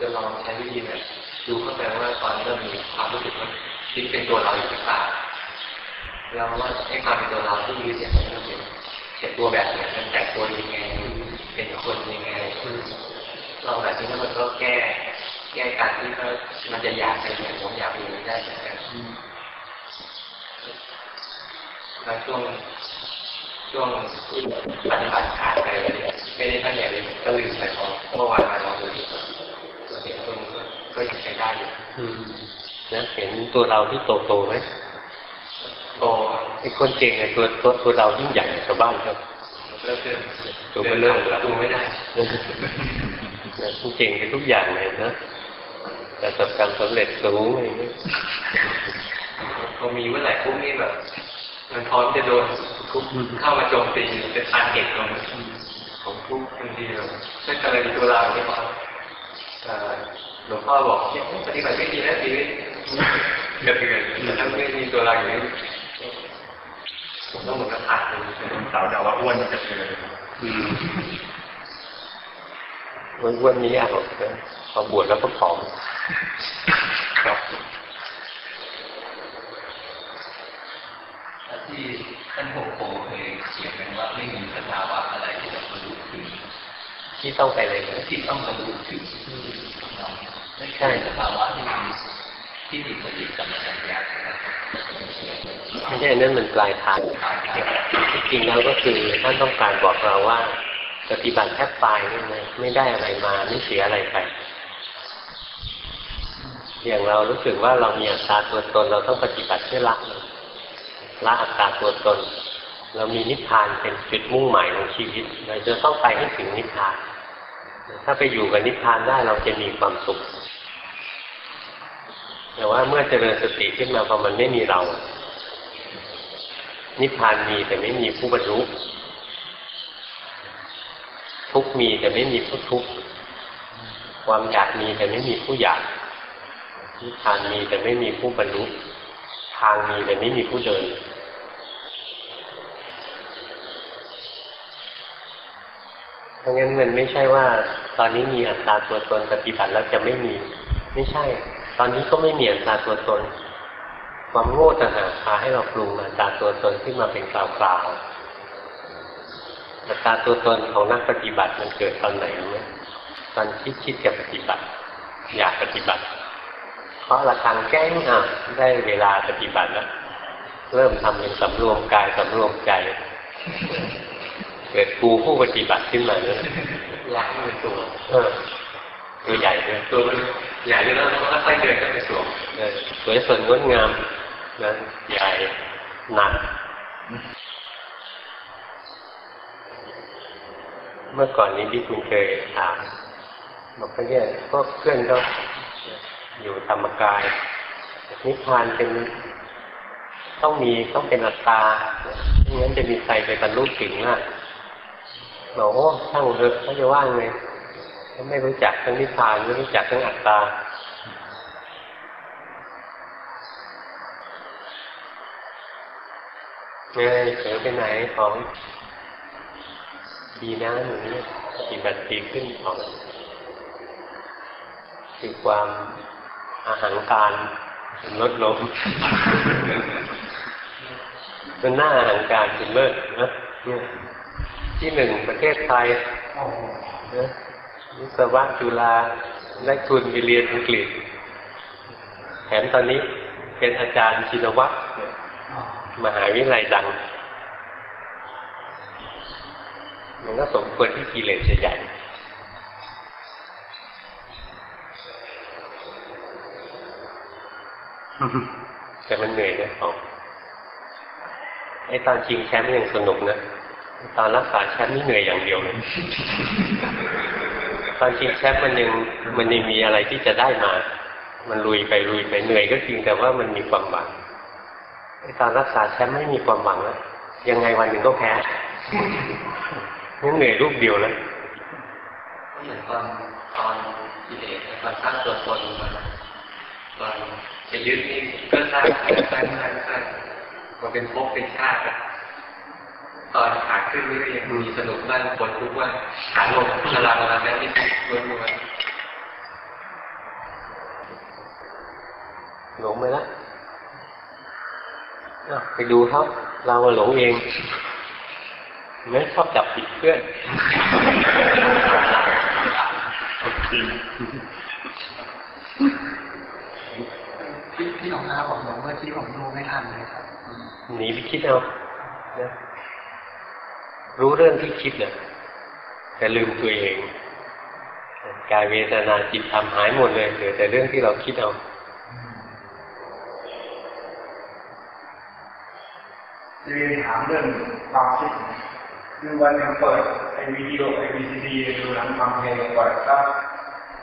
จะลองใช้วิธีแบบดูเข้าใจว่าตอนนี้เรามีความรู้สึกว่าที่เป็นตัวเราอยู่หรือเปล่า เราว่าไอ้ความเป็นตัวเราที่มีเสียงมันก็เป็นเสียตัวแบบไหนมันแต่งตัวยังไง เป็นคนยังไงลองแบบนี้แล้วมันก็แก้ แก้การที่ว่ามันจะอยากเป็นอย่างผมอยากเป็นอย่างนี้ได้เหมือนกันแล้วช่วงช่วงที่ปฏิบัติขาดไปเลยไม่ได้ตั้งใจเลยก็ลืมไปพอเมื่อวานมาลองดูที่เห็นตรงก็ยังใช้ได้อยู่อืมนะเห็นตัวเราที่โตโตไหม โตไอ้คนเก่งไอ้ตัวตัวตัวเรายิ่งใหญ่กว่าชาวบ้านครับเริ่มเดินตัวเบลอประตูไม่ได้นะผู้เก่งเป็นทุกอย่างเลยนะแต่ประสบการณ์สำเร็จสูงอะไรอย่างเงี้ยพอมีเมื่อไหร่ปุ๊บนี่แบบ มันพร้อมจะโดนทุบเข้ามาโจมตีเป็นทางเก็บตรงของทุกบางทีแบบไม่กรณีตัวเราเนี่ยครับเอ่อหลวงพ่อบอกเนี่ยปฏิบัติไม่ดีนะชีวิตกระเทือนแต่ถ้าไม่มีตัวเราอยู่นี่ ผมต้องเหมือนกับขาดเลยสาวด่าว่าอ้วนมันจะเจออืมวันวันนี้ยากหรอกนะพอบวชแล้วก็ผอมครับที่ท่านโพโคเคยเขียนกันว่าไม่มีสภาวะอะไรที่จะบรรลุถึงที่ต้องไปเลยนะที่ต้องบรรลุถึงไม่ใช่สภาวะที่มี ที่มีสติสัมปชัญญะนะครับไม่ใช่นั่นมันปลายทางที่จริงแล้วก็คือท่านต้องการบอกเราว่า ปฏิบัติแทบตายนี่นะไม่ได้อะไรมาไม่เสียอะไรไปอย่างเรารู้สึกว่าเรามีอัตตาตัวตน เราต้องปฏิบัติเพื่อละละอัตตาตัวตน เรามีนิพพานเป็นจุดมุ่งหมายของชีวิต เราจะต้องไปให้ถึงนิพพาน ถ้าไปอยู่กับนิพพานได้เราจะมีความสุข แต่ว่าเมื่อเจริญสติขึ้นมาพอมันไม่มีเรา นิพพานมีแต่ไม่มีผู้บรรลุทุกมีแต่ไม่มีผู้ทุกข์ความอยากมีแต่ไม่มีผู้อยากนิพพานมีแต่ไม่มีผู้บรรลุทางมีแต่ไม่มีผู้เดินเพราะงั้นมันไม่ใช่ว่า ตอนนี้มีอัตตาตัวตนปฏิบัติแล้วจะไม่มี ไม่ใช่ ตอนนี้ก็ไม่มีอัตตาตัวตน ความโง่ต่างหากพาให้เราปรุงอัตตาตัวตนขึ้นมาเป็นกล่าวๆอัตตาตัวตนของนักปฏิบัติมันเกิดตอนไหนรู้ไหมตอนคิดคิดจะปฏิบัติ อยากปฏิบัติ เพราะระคังแก้งอะได้เวลาปฏิบัติแล้วเริ่มทำเป็นสำรวมกายสำรวมใจ เกิดกูผู้ปฏิบัติขึ้นมาเลยอยากเป็นตัวเออ ตัวใหญ่ด้วยตัวมันใหญ่ด้วยแล้วมันก็ค่อยๆเดินก็ไปสวมเออสวยสดงดงามนะใหญ่หนักเมื่อก่อนนี้ที่คุณเคยถามบอกว่าเนี่ยพวกเพื่อนก็อยู่ธรรมกายนิพพานเป็นต้องมีต้องเป็นอัตตาไม่งั้นจะมีใครไปบรรลุถึงอะบอกโอ้ช่างเถอะเขาจะว่างไงเขา ไม่รู้จักทั้งนิพพานไม่รู้จักทั้งอัตตาเงยเผลอไปไหนของดีนะหนูปฏิบัติดีขึ้นของคือความอาหารการลดลงมันหน้าอาหารการเป็นเลิศนะที่หนึ่งประเทศไทยนะ วิศวะจุฬาได้ทุนไปเรียนอังกฤษแถมตอนนี้เป็นอาจารย์ชินวัตรมหาวิทยาลัยดังมันก็สมควรที่กิเลสจะใหญ่แต่มันเหนื่อยนะของไอตอนชิงแชมป์ยังสนุกนะ ตอนรักษาแชมป์นี่เหนื่อยอย่างเดียวเลย ตอนชิงแชมป์มันยังมันยังมีอะไรที่จะได้มา มันลุยไปลุยไปเหนื่อยก็จริงแต่ว่ามันมีความหวังไอตอนรักษาแชมป์ไม่มีความหวังแล้วยังไงวันหนึ่งก็แพ้นี่เหนื่อยรูปเดียวแล้วเหมือนตอนตอนกิเลสตอนสร้างตัวตนมาตอนจะยึดนี่ก็สร้างสร้างสร้างสร้างมาเป็นภพเป็นชาติ ตอนขาขึ้นนี่ก็ยังมีสนุกบ้างปวดทุกข์บ้างขาลงพลังมาแล้วนี่ล้วนหลงไปแล้วอ้าวไปดูเขาเราอะหลงเองไม่ชอบจับผิดเพื่อนจริงพี่พี่หลวงอาบอกหลวงเมื่อกี้ผมดูไม่ทันเลยครับอืมหนีไปคิดเอานะ รู้เรื่องที่คิดเนี่ยแต่ลืมตัวเองกายเวทนาจิตทำหายหมดเลยเหลือแต่เรื่องที่เราคิดเอาจะเรียนถามเรื่องความคิดคือวันหนึงเปิดไอวิดีโอไอวีซีดีดูหนังฟังเพลงก่อนก็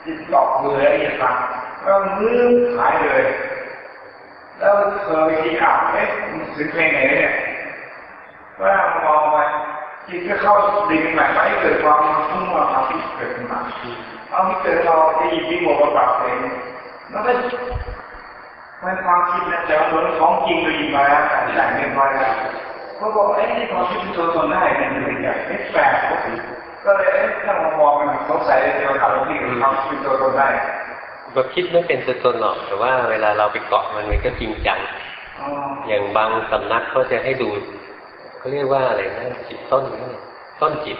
จิตตอกมือละเอียดฟังก็มือหายเลย แล้วเคยคิดอ่าเอ๊ะถึงเพลงไหนเนี่ยก็มองไป จิตก็เข้าดิ่งใหม่ไปเกิดความมุ่งมั่นความคิดเกิดขึ้นมาเอาที่เกิดเราจะหยิบที่หมวกมาปรับเพลงแล้วก็มันความคิดนะแต่ว่าเหมือนของจริงเราหยิบมาแล้วแต่แต่งเรียบร้อยแล้วเขาบอกเอ๊ะนี่ความคิดเป็นตัวตนได้เนี่ยมันเป็นอย่างไม่แปลกปกติก็เลยเอ๊ะถ้ามามองมันสงสัยเลยเดียวกับที่ความคิดเป็นตัวตนได้ก็คิดไม่เป็นตัวตนหรอกแต่ว่าเวลาเราไปเกาะมันมันก็จริงจังอ๋ออย่างบางสำนักก็จะให้ดู เขาเรียกว่าอะไรนะจิตต้นต้นจิต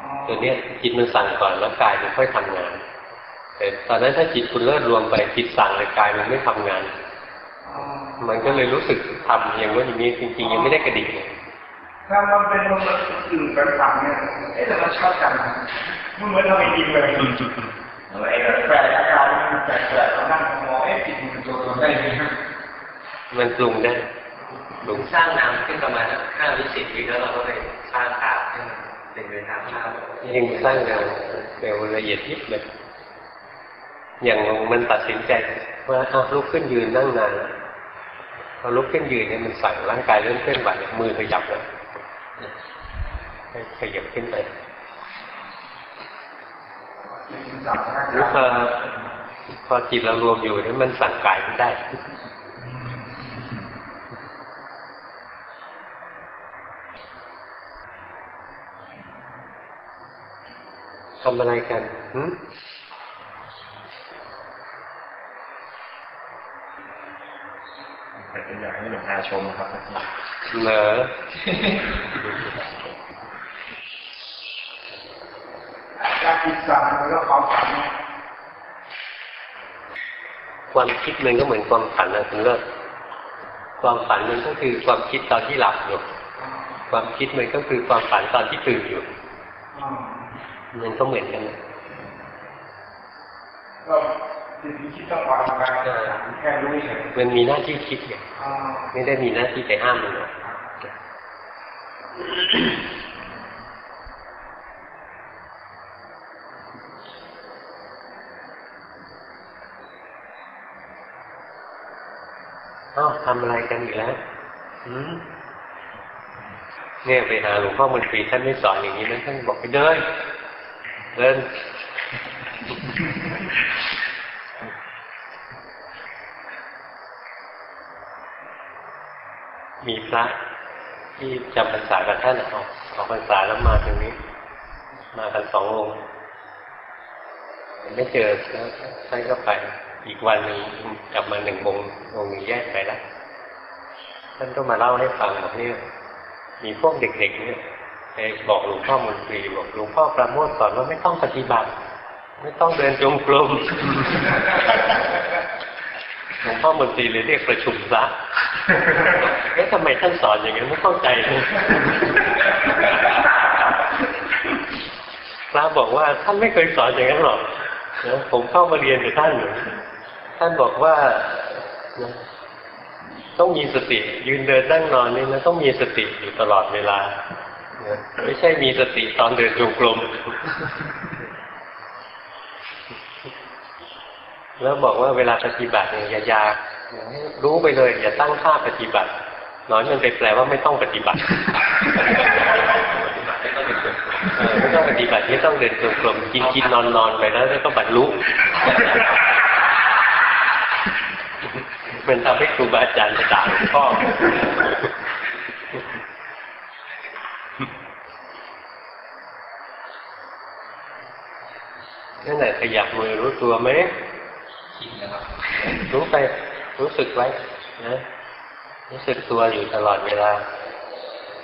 อ๋อตัวเนี้ยจิตมันสั่งก่อนแล้วกายมันค่อยทำงานแต่ตอนนั้นถ้าจิตคุณเลิศรวมไปจิตสั่งเลยกายมันไม่ทำงานอ๋อมันก็เลยรู้สึกทำอย่างว่าอย่างนี้จริง ๆ ยังไม่ได้กระดิกเลยถ้ามันเป็นลมอื่นกันฝังเนี่ยเอ๊ะแต่มันชัดกันนะมันเหมือนเราไม่จริงเลยไอ้แปลกอาการมันแปลกแปลกๆนั่งมองเอ๊ะจิตมันเป็นตัวตนได้ไหมมันปรุงได้ ปรุงๆสร้างน้ำขึ้นประมาณห้าวิสิบวิแล้วเราก็เลยสร้างขาให้มันเป็นเวลาภาพยิ่งสร้างงานเร็วละเอียดยิบเลยอย่างมันตัดสินใจว่าอ้าวลุกขึ้นยืนนั่งนานแล้วพอลุกขึ้นยืนเนี่ยมันสั่งร่างกายเริ่มเคลื่อนไหวมือขยับแล้วให้ขยับขึ้นไปแล้วพอพอจิตเรารวมอยู่เนี่ยมันสั่งกายไม่ได้ ทำอะไรกันหืมแต่เป็นอย่างให้หลวงอาชมครับเหรอการจิตสั่งมันก็ความฝันเนี่ยความคิดมันก็เหมือนความฝันนะคุณเลิศความฝันมันก็คือความคิดตอนที่หลับอยู่ ความคิดมันก็คือความฝันตอนที่ตื่นอยู่อ๋อ มันก็เหมือนกันนะก็สิ่งที่คิดต้องวางการแค่รู้เฉยมันมีหน้าที่คิดอย่างอ๋อไม่ได้มีหน้าที่ไปห้ามมันหรอกเอ้าทำอะไรกันอีกแล้วหืมเนี่ยไปหาหลวงพ่อมนตรีท่านไม่สอนอย่างนี้นะท่านบอกไปเดิน เดินมีพระที่จำพรรษากับท่านออกออกพรรษาแล้วมาตรงนี้ มากันสององค์ไม่เจอแล้วท่านก็ไป อีกวันหนึ่งกลับมาหนึ่งองค์องค์นึ่งแยกไปแล้วท่านก็มาเล่าให้ฟังบอกเนี่ยมีพวกเด็กๆเนี่ย ไปบอกหลวงพ่อมนตรีบอกหลวงพ่อประโมทสอนว่าไม่ต้องปฏิบัติ ไม่ต้องเดินจงกรมหลวงพ่อมนตรีเลยเรียกประชุมซะแล้วทำไมท่านสอนอย่างนั้นไม่เข้าใจเลยพระบอกว่าท่านไม่เคยสอนอย่างนั้นหรอกผมเข้ามาเรียนกับท่านท่านบอกว่าต้องมีสติ ยืนเดินนั่งนอนนี่นะต้องมีสติอยู่ตลอดเวลา ไม่ใช่มีสติตอนเดินจงกรมแล้วบอกว่าเวลาปฏิบัติเนี่ยอย่าอยากรู้ไปเลย อย่าตั้งค่าปฏิบัติน้อยมันไปแปลว่าไม่ต้องปฏิบัติไม่ต้องปฏิบัติไม่ต้องเดินจงกรมกินกินนอนนอนไปแล้วแล้วก็บรรลุมันทำให้ครูบาอาจารย์ด่าหลวงพ่อ นั่นแหละขยับมือรู้ตัวไหมคิดนะครับรู้ไปรู้สึกไว้นะรู้สึกตัวอยู่ตลอดเวลา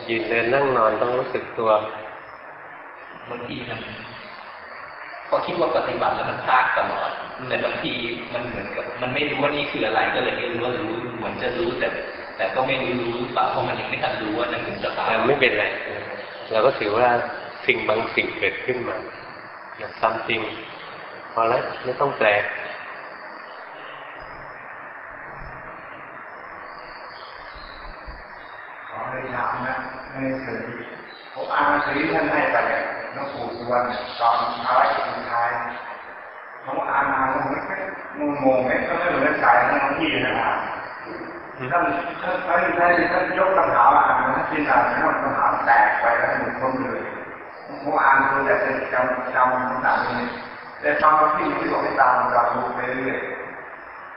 ยืนเดินนั่งนอนต้องรู้สึกตัวบางทีมันพอคิดว่าปฏิบัติแล้วมันพลาดตลอดแต่บางทีมันเหมือนกับ มันไม่รู้ว่านี่คืออะไรก็เลยไม่รู้ว่ารู้เหมือนจะรู้แต่ แต่ก็ไม่รู้รู้หรือเปล่าเพราะมันยังไม่ทันรู้ว่านั่นคือสภาวะไม่เป็นไรเราก็ถือว่าสิ่งบางสิ่งเกิดขึ้นมา ซัมติงพอแล้วไม่ต้องแปลขอให้ถามนะในหนังสือผมอ่านหนังสือที่ท่านให้ไปเนี่ยหลวงปู่สุวรรณตอนท้ายสุดท้ายผมอ่านมาผมไม่งงๆเนี่ยก็ไม่เหมือนสายทั้งที่นะครับท่านท่านท่านท่านท่านยกคำถามอ่านนะที่อ่านนะคำถามแตกไปแล้วหมดคนเลย ผมอ่านดูแต่จะจำจำคำถามนี้แต่ฟังที่ที่บอกให้ตามเราดูไปเรื่อย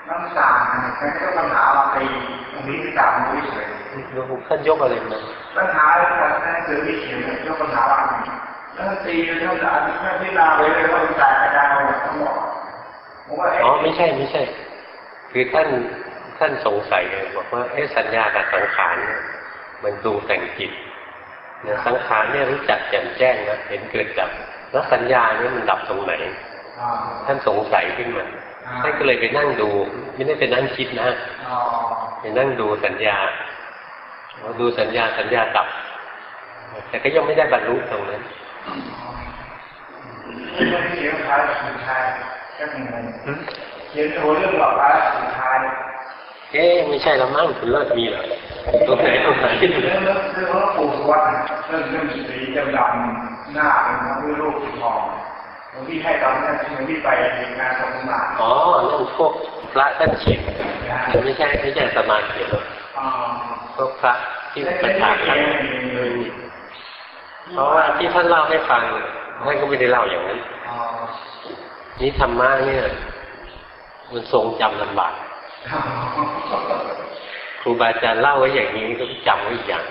น้ำตาลมันแค่คำถามมาตีตรงนี้ที่ตามรู้เฉยหลวงปู่ท่านยกอะไรมาปัญหาการแสดงสื่อวิเขียนยกปัญหาว่าแล้วตีเท่ากับแค่พิจารณาไปเลยว่าแตกกระจายหมดทั้งหมดอ๋อไม่ใช่ไม่ใช่ คือท่านท่านสงสัยไงบอกว่าเอ๊ะสัญญากับสังขารมันดูแต่งจิต เนี่ยสังขารเนี่ยรู้จักแจ่มแจ้งนะเห็นเกิดดับ แล้วสัญญาเนี่ยมันดับตรงไหน ท่านสงสัยขึ้นมาท่านก็เลยไปนั่งดู ไม่ได้ไปนั่งคิดนะไปนั่งดูสัญญาดูสัญญาสัญญาดับ แต่ก็ยังไม่ได้บรรลุตรงนั้นเขียนท้าสุดท้าก็เป็นเขียนตัวเรื่องหลอกท้าสุดท้าย เอ๊ะไม่ใช่ละมั้งคุณเลิศมีเหรอตรงไหนตรงไหนเรื่อเรื่องเรื่องของปู่สวัสดิ์เรื่องเรื่องสีดำดำหน้าเป็นน้ำด้วยรูปสีทองหลวงพี่ให้ตอนนั้นหลวงพี่ไปงานสมาอ๋อนั่นพวกพระท่านเขียนไม่ใช่ไม่ใช่สมาธิหรอกพวกพระที่ประทานท่านเพราะว่าที่ท่านเล่าให้ฟังท่านก็ไม่ได้เล่าอย่างนั้นนี่ธรรมะเนี่ย มันทรงจำลำบาก ครูบาอาจารย์เล่าไว้อย่างนี้ก็จำไว้อีกอย่าง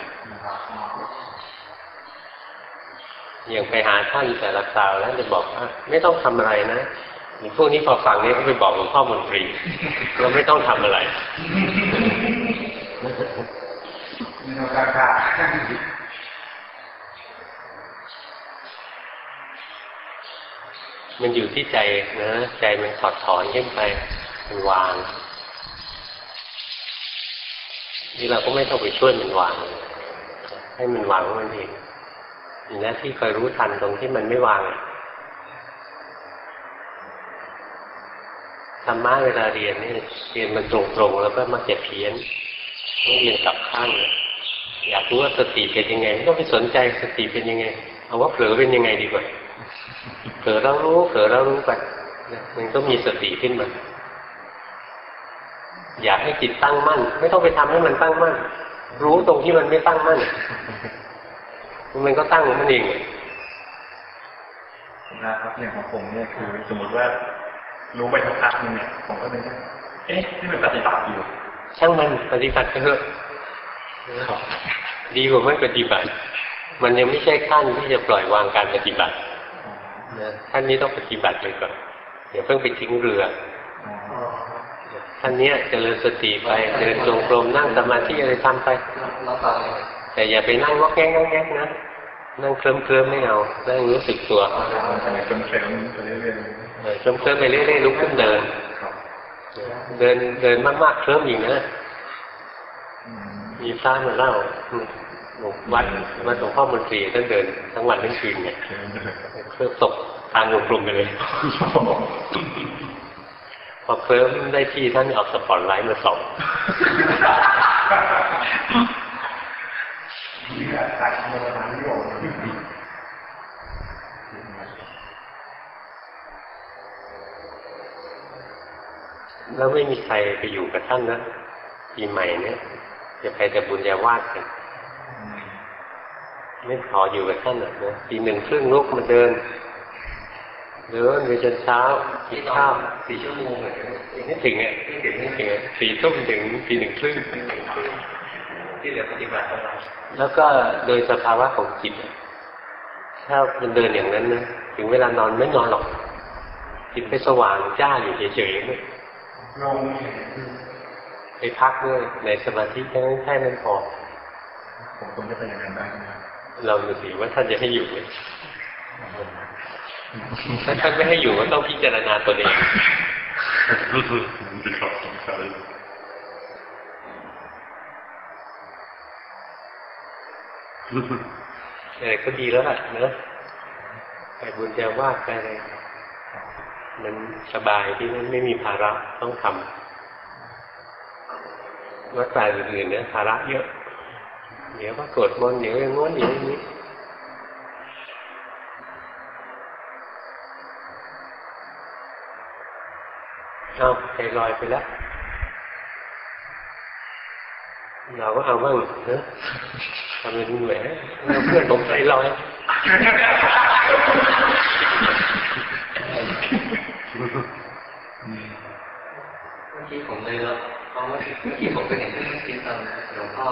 อย่างไปหาท่านแต่ละคราวแล้วจะบอกว่าไม่ต้องทำอะไรนะพวกนี้พอฟังนี้ก็ไปบอกหลวงพ่อมนตรีเราไม่ต้องทำอะไรมันอยู่ที่ใจนะ ใจมันถอดถอนขึ้นไปมันวาง นี่เราก็ไม่ต้องไปช่วยมันวาง ให้มันวางมันเองมีหน้าที่คอยรู้ทันตรงที่มันไม่วางธรรมะเวลาเรียนนี่เรียนมันตรงๆแล้วก็มาเจ็บเพี้ยนต้องเรียนกลับข้างเลยอยากรู้ว่าสติเป็นยังไงไม่ต้องไปสนใจสติเป็นยังไง เอาว่าเผลอเป็นยังไงดีกว่าเผลอเรารู้เผลอเรารู้ไปมันก็มีสติขึ้นมา อยากให้จิตตั้งมั่น ไม่ต้องไปทำให้มันตั้งมั่น รู้ตรงที่มันไม่ตั้งมั่น มันก็ตั้งของมันเองนะครับอย่างของผมเนี่ยคือ สมมติว่า รู้ไปสักพักหนึงเนี่ยผมก็เลยว่าเอ๊ะที่มันปฏิบัติอยู่ ช่างมันปฏิบัติไปเถอะดีกว่าไม่ปฏิบัติ มันยังไม่ใช่ขั้นที่จะปล่อยวางการปฏิบัตินะขั้นนี้ต้องปฏิบัติไปก่อนอย่าเพิ่งไปทิ้งเรือ ขั้นเนี้ยเจริญสติไปเดินจงกรมนั่งสมาธิอะไรทำไป แต่อย่าไปนั่งงอกแงกงอกแงกนะ นั่งเคลิ้มเคลิ้มไม่เอานั่งรู้สึกตัวเคลิ้มเคลิ้มไปเรื่อยเออเคลิ้มเคลิ้มไปเรื่อยๆลุกขึ้นเดิน เดินเดินมากๆเคลิ้มอีกนะมีพระมาเล่าวัดวัดหลวงพ่อมนตรีท่านเดินทั้งวันทั้งคืนเนี่ยเพื่อตกทางกลุ่มไปเลย พอเคลิ้มได้ที่ท่านเอาสปอตไลท์มาส่องนี่ก็ตัดโมหานิยมแล้วไม่มีใครไปอยู่กับท่านนะปีใหม่เนี่ยจะไปแต่บุญญาวาสกันไม่ขออยู่กับท่านหรอกนะปีหนึ่งครึ่งลุกมาเดิน เดินไปจนเช้ากินข้าวสี่ชั่วโมงเลยไม่ถึงอะไม่ถึงไม่ถึงอะสี่ทุ่มถึงปีหนึ่งครึ่งที่เหลือปฏิบัติของเราแล้วก็โดยสภาวะของจิตอะถ้ามันเดินอย่างนั้นนะถึงเวลานอนไม่นอนหรอกจิตไปสว่างจ้าอยู่เฉยๆนะลงไปพักด้วยในสมาธิแค่นั้นแค่นั้นพอผมคงจะเป็นอย่างนั้นได้นะเราดูสิว่าท่านจะให้อยู่ไหม ถ้าท่านไม่ให้อยู่ก็ต้องพิจารณาตัวเองที่เขาสงสัยอะไรก็ดีแล้วล่ะเนอะไปบุญจะวาดไปอะไรมันสบายที่มันไม่มีภาระต้องทำวัดป่าอื่นๆเนี่ยภาระเยอะ เดี๋ยวก็สวดมนต์เดี๋ยวอย่างง้นเดี๋ยวอย่างนี้ เอาใจลอยไปแล้วเราก็เอาบ้างเนอะทำเป็นแหมเพื่อนผมใจลอยเมื่อกี้ผมเลยแล้วเพราะว่าเมื่อกี้ผมก็เห็นเมื่อกี้ตอนหลวงพ่อ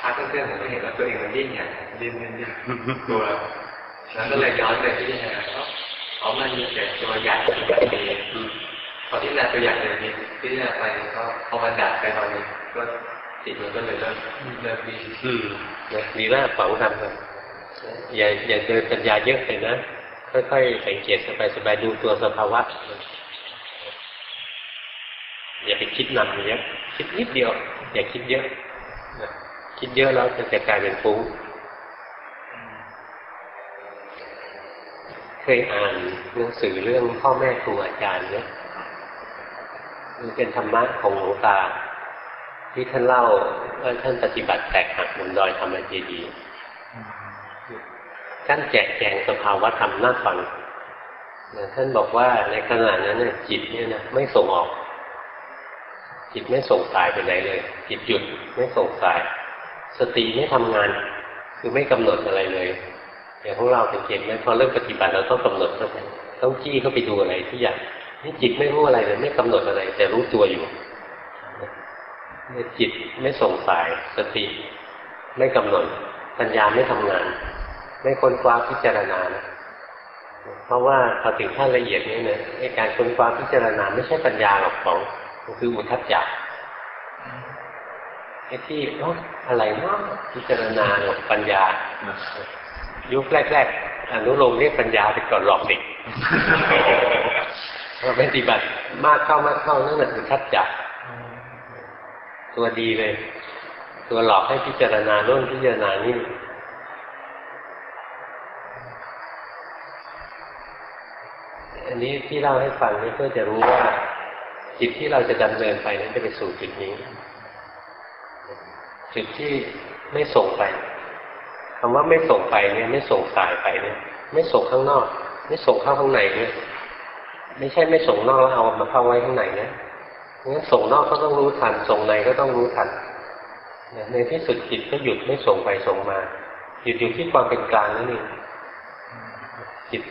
ทักเพื่อนๆผมก็เห็นว่าตัวเองมันดิ้นอย่างดิ้นดิ้นดิ้นตัวแล้วก็เลยย้อนไปที่นี่นะครับอ๋อมันมีแต่ตัวใหญ่แบบนี้ พอที่แรกตัวใหญ่เลยนี่ที่แรกไปก็พอมันดับไปตอนนี้ก็จิตมันก็เลยเริ่มเริ่มดิ้นอืมมีหน้าฝังทำกันอย่าอย่าเดินปัญญาเยอะเลยนะค่อยๆสังเกตสบายๆดูตัวสภาวะอย่าไปคิดนำเยอะคิดนิดเดียว อย่าคิดเยอะคิดเยอะแล้วจะจะกลายเป็นฟุ้งเคยอ่านหนังสือเรื่องพ่อแม่ครูอาจารย์เนี่ย มันเป็นธรรมะของหลวงตา ที่ท่านเล่าว่าท่านปฏิบัติแตกหักบนดอยธรรมเจดีท่านแจกแจงสภาวะธรรมน้าฟังท่านบอกว่าในขณะนั้นเนี่ยจิตเนี่ยนะไม่ส่งออก จิตไม่ส่งสายไปไหนเลย จิตหยุดไม่ส่งสาย สติไม่ทำงาน คือไม่กำหนดอะไรเลยอย่างของเราเป็นเกณฑ์ไหมพอเริ่มปฏิบัติเราต้องกำหนดเข้าไปต้องจี้เข้าไปดูอะไรที่อยาก นี่จิตไม่รู้อะไรเลยไม่กำหนดอะไร แต่รู้ตัวอยู่เนี่ยจิตไม่ส่งสายสติ ไม่กำหนด ปัญญาไม่ทำงาน ไม่ค้นคว้าพิจารณานะเพราะว่าพอถึงขั้นละเอียดนี้เนี่ยไอ้การค้นคว้าพิจารณาไม่ใช่ปัญญาหรอกของมันคืออุทัจจะไอ้ที่เอ้ออะไรเนาะพิจารณาหรอกปัญญา ยุคแรกๆอนุโลมเรียกปัญญาไปก่อนหลอกเด็ก ปฏิบัติมากเข้ามากเข้านั่นแหละคือทัดจักตัวดีเลย ตัวหลอกให้พิจารณาโน่นพิจารณานี่อันนี้ที่เล่าให้ฟังนี่เพื่อจะรู้ว่าจิตที่เราจะดำเนินไปนั้นจะไปสู่จุดนี้จุดที่ไม่ส่งไปคำว่าไม่ส่งไปเนี่ย ไม่ส่งสายไปเนี่ย ไม่ส่งข้างนอก ไม่ส่งเข้าข้างในเนี่ย ไม่ใช่ไม่ส่งนอกแล้วเอามาเข้าไว้ข้างในนะงั้นส่งนอกก็ต้องรู้ทัน ส่งในก็ต้องรู้ทันในที่สุดจิตก็หยุดไม่ส่งไปส่งมา หยุดอยู่ที่ความเป็นกลางนั่นเองจิต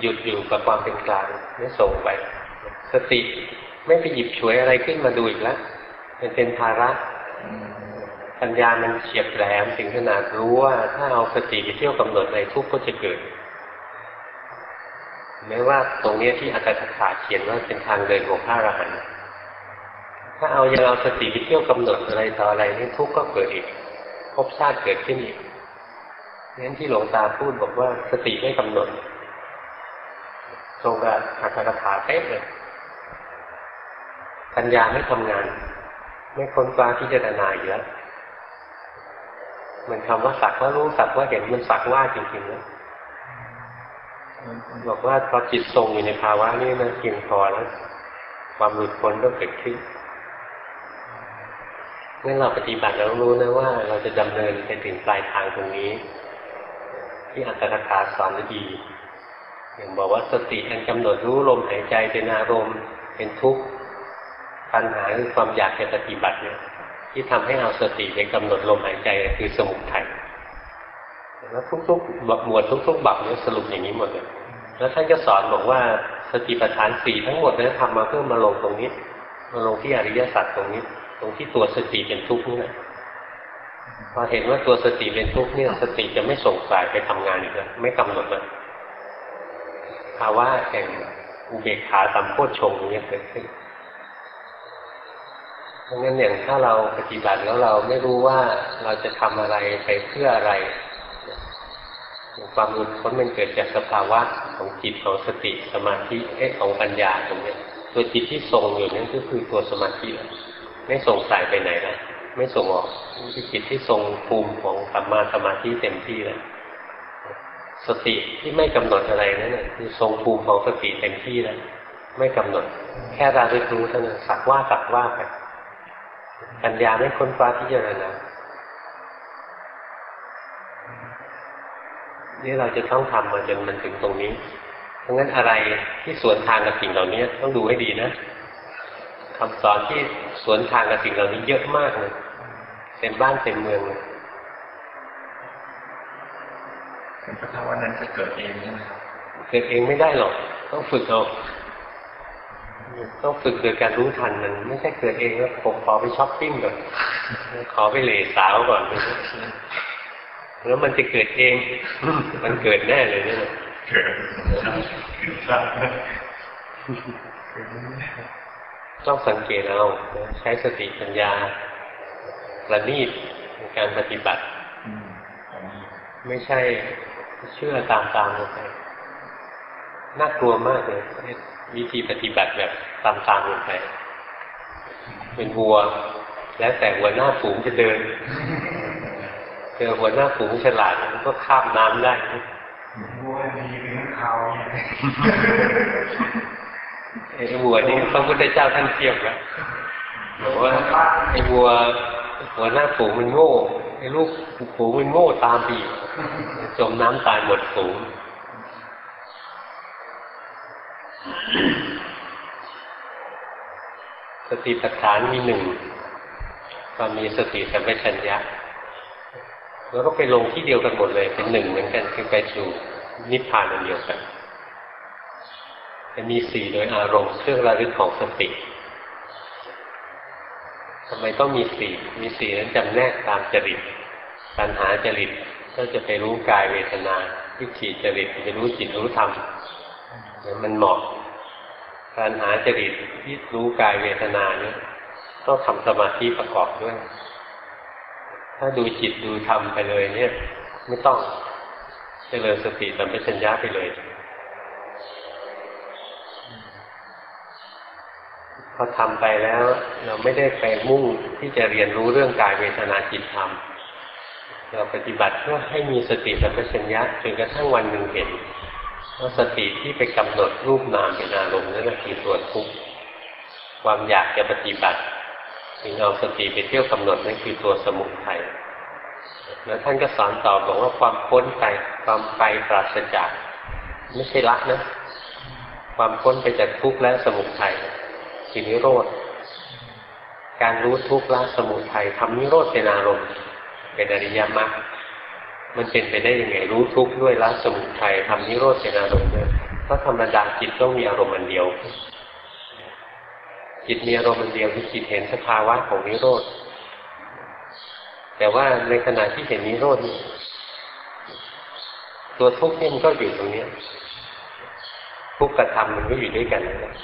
หยุดอยู่กับความเป็นกลางไม่ส่งไป สติไม่ไปหยิบฉวยอะไรขึ้นมาดูอีกแล้วมันเป็นภาระปัญญามันเฉียบแหลมถึงขนาดรู้ว่า ถ้าเอาสติไปเที่ยวกำหนดอะไรทุกข์ก็จะเกิด แม้ว่าตรงนี้ที่อาจารย์ขาเขียนว่าเป็นทางเดินของพระอรหันต์ถ้าเอายังเอาสติไปเที่ยวกำหนดอะไรต่ออะไรนี่ทุกข์ก็เกิดอีกภพชาติเกิดขึ้นอีกงั้นที่หลวงตาพูดบอกว่าสติไม่กำหนดตรงกับอัตถกถาเป๊ะเลยปัญญาไม่ทำงาน ไม่ค้นคว้าพิจารณาอยู่แล้วมันคำว่าสักว่ารู้สักว่าเห็นมันสักว่าจริงๆนะ บอกว่าพอจิตทรงอยู่ในภาวะนี้มันเพียงพอแล้วความหลุดพ้นก็เกิดขึ้นเมื่อเราปฏิบัติแล้วรู้นะว่า เราจะดำเนินไปถึงปลายทางตรงนี้ ที่อัตถกถาสอนดีอย่างบอกว่าสติอันกำหนดรู้ลมหายใจเป็นอารมณ์ เป็นทุกข์ปัญหาคือความอยากจะปฏิบัติเนี่ยที่ทำให้เอาสติไปกำหนดลมหายใจคือสมุทัย แล้วทุกๆบหมวดทุกๆบับเนี่ยสรุปอย่างนี้หมดเลยแล้วท่านก็สอนบอกว่าสติปัฏฐานสี่ทั้งหมดเนี่ยทำมาเพื่อมาลงตรงนี้ มาลงที่อริยสัจตรงนี้ ตรงที่ตัวสติเป็นทุกข์นี่แหละพอเห็นว่าตัวสติเป็นทุกข์เนี่ย สติจะไม่ส่งสายไปทำงานอีกแล้วไม่กำหนดแล้วภาวะแห่งอุเบกขาสัมโพชฌงค์นี้เกิดขึ้นเพราะงั้นอย่างถ้าเราปฏิบัติแล้วเราไม่รู้ว่าเราจะทำอะไรไปเพื่ออะไร ความหลุดพ้นมันเกิดจากสภาวะของจิตของสติสมาธิเอ้ของปัญญาตรงนี้ตัวจิตที่ทรงอยู่นั่นก็คือตัวสมาธิไม่ส่งสายไปไหนนะไม่ส่งออกคือจิตที่ทรงภูมิของสัมมาสมาธิเต็มที่แล้วสติที่ไม่กำหนดอะไรนั่นแหละคือทรงภูมิของสติเต็มที่แล้วไม่กำหนด แค่ระลึกรู้เท่านั้นสักว่าสักว่าไปปัญญาไม่ค้นคว้าพิจารณา นี่เราจะต้องทำมาจนมันถึงตรงนี้เพราะงั้นอะไรที่สวนทางกับสิ่งเหล่านี้ต้องดูให้ดีนะคำสอนที่สวนทางกับสิ่งเหล่านี้เยอะมากเลยเต็มบ้านเต็มเมืองเลยพระเจ้าว่านั้นจะเกิดเองใช่ไหมครับเกิดเองไม่ได้หรอก ต้องฝึกเอาต้องฝึกโดยการรู้ทันมัน ไม่ใช่เกิดเองแล้วผมขอไปช้อปปิ้งก่อนขอไปเหล่สาวก่อน แล้วมันจะเกิดเอง มันเกิดแน่เลยเนี่ยเกิดใช่ต้องสังเกตเอาใช้สติปัญญาประณีตในการปฏิบัติอืมไม่ใช่เชื่อตามตามลงไปน่ากลัวมากเลยวิธีปฏิบัติแบบตามตามลงไป เป็นวัว แล้วแต่หัวหน้าฝูงจะเดิน เจอหัวหน้าฝูงฉลาดมันก็ข้ามน้ำได้บัวดีเป็นข่าวเนี่ยไอ้วัวนี่พระพุทธเจ้าท่านเทียบแล้วบอกว่าไอ้วัวหัวหน้าฝูงมันโง่ไอ้ลูกฝูงมันโง่ตามปีกจมน้ำตายหมดฝูงสติปัฏฐานมีหนึ่งความมีสติสัมปชัญญะ แล้วก็ไปลงที่เดียวกันหมดเลยเป็นหนึ่งเหมือนกันคือไปสู่นิพพานอันเดียวกันจะมีสี่โดยอารมณ์เครื่องระลึกของสติทำไมต้องมีสี่มีสี่นั้นจำแนกตามจริตปัญหาจริตก็จะไปรู้กายเวทนาวิถีจริตจะรู้จิตรู้ธรรมมันเหมาะปัญหาจริตที่รู้กายเวทนาเนี่ยต้องทำสมาธิประกอบด้วย ถ้าดูจิตดูธรรมไปเลยเนี่ย ไม่ต้องเจริญสติสัมปชัญญะไปเลยพอทำไปแล้ว เราไม่ได้ไปมุ่งที่จะเรียนรู้เรื่องกายเวทนาจิตธรรมเราปฏิบัติเพื่อให้มีสติสัมปชัญญะจนกระทั่งวันหนึ่งเห็นว่าสติที่ไปกำหนดรูปนามเป็นอารมณ์นั่นคือตัวทุกข์ความอยากจะปฏิบัติ ถึงเอาสติไปเที่ยวกำหนดนั่นคือตัวสมุทัยแล้วท่านก็สอนต่อบอกว่าความพ้นไปความไปปราศจาก ไม่ใช่ละนะ ความพ้นไปจากทุกข์และสมุทัยคือนิโรธการรู้ทุกข์ละสมุทัยทำนิโรธเป็นอารมณ์เป็นอริยมรรคมันเป็นไปได้ยังไงรู้ทุกข์ด้วยละสมุทัยทำนิโรธเป็นอารมณ์ด้วยเพราะธรรมดาจิตต้องมีอารมณ์อันเดียว จิตมีอารมณ์อันเดียวคือจิตเห็นสภาวะของนิโรธ แต่ว่าในขณะที่เห็นนิโรธตัวทุกข์นี่มันก็อยู่ตรงนี้ทุกข์กับธรรมมันก็อยู่ด้วยกันนั่นแหละ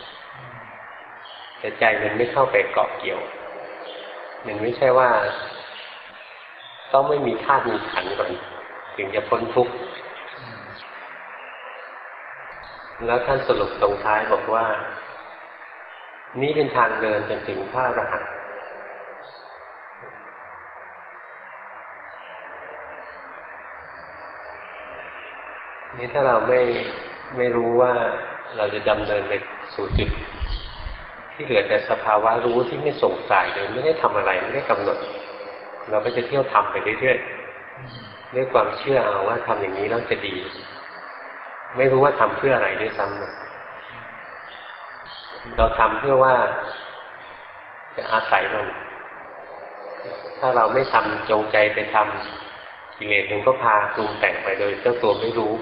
แต่ใจมันไม่เข้าไปเกาะเกี่ยว มันไม่ใช่ว่า ต้องไม่มีธาตุมีขันก่อนถึงจะพ้นทุกข์แล้วท่านสรุปตรงท้ายบอกว่า นี้เป็นทางเดินจนถึงพระอรหันต์นี้ถ้าเราไม่ไม่รู้ว่าเราจะดำเนินไปสู่จุดที่เหลือแต่สภาวะรู้ที่ไม่สงสัยเลยไม่ได้ทำอะไรไม่ได้กำหนด เราก็จะเที่ยวทำไปเรื่อยๆด้วยความเชื่อเอาว่าทำอย่างนี้แล้วจะดี ไม่รู้ว่าทำเพื่ออะไรด้วยซ้ำ เราทำเพื่อว่าจะอาศัยมัน ถ้าเราไม่ทำจงใจไปทำกิเลสมันก็พาปรุงแต่งไปโดยเจ้าตัวไม่รู้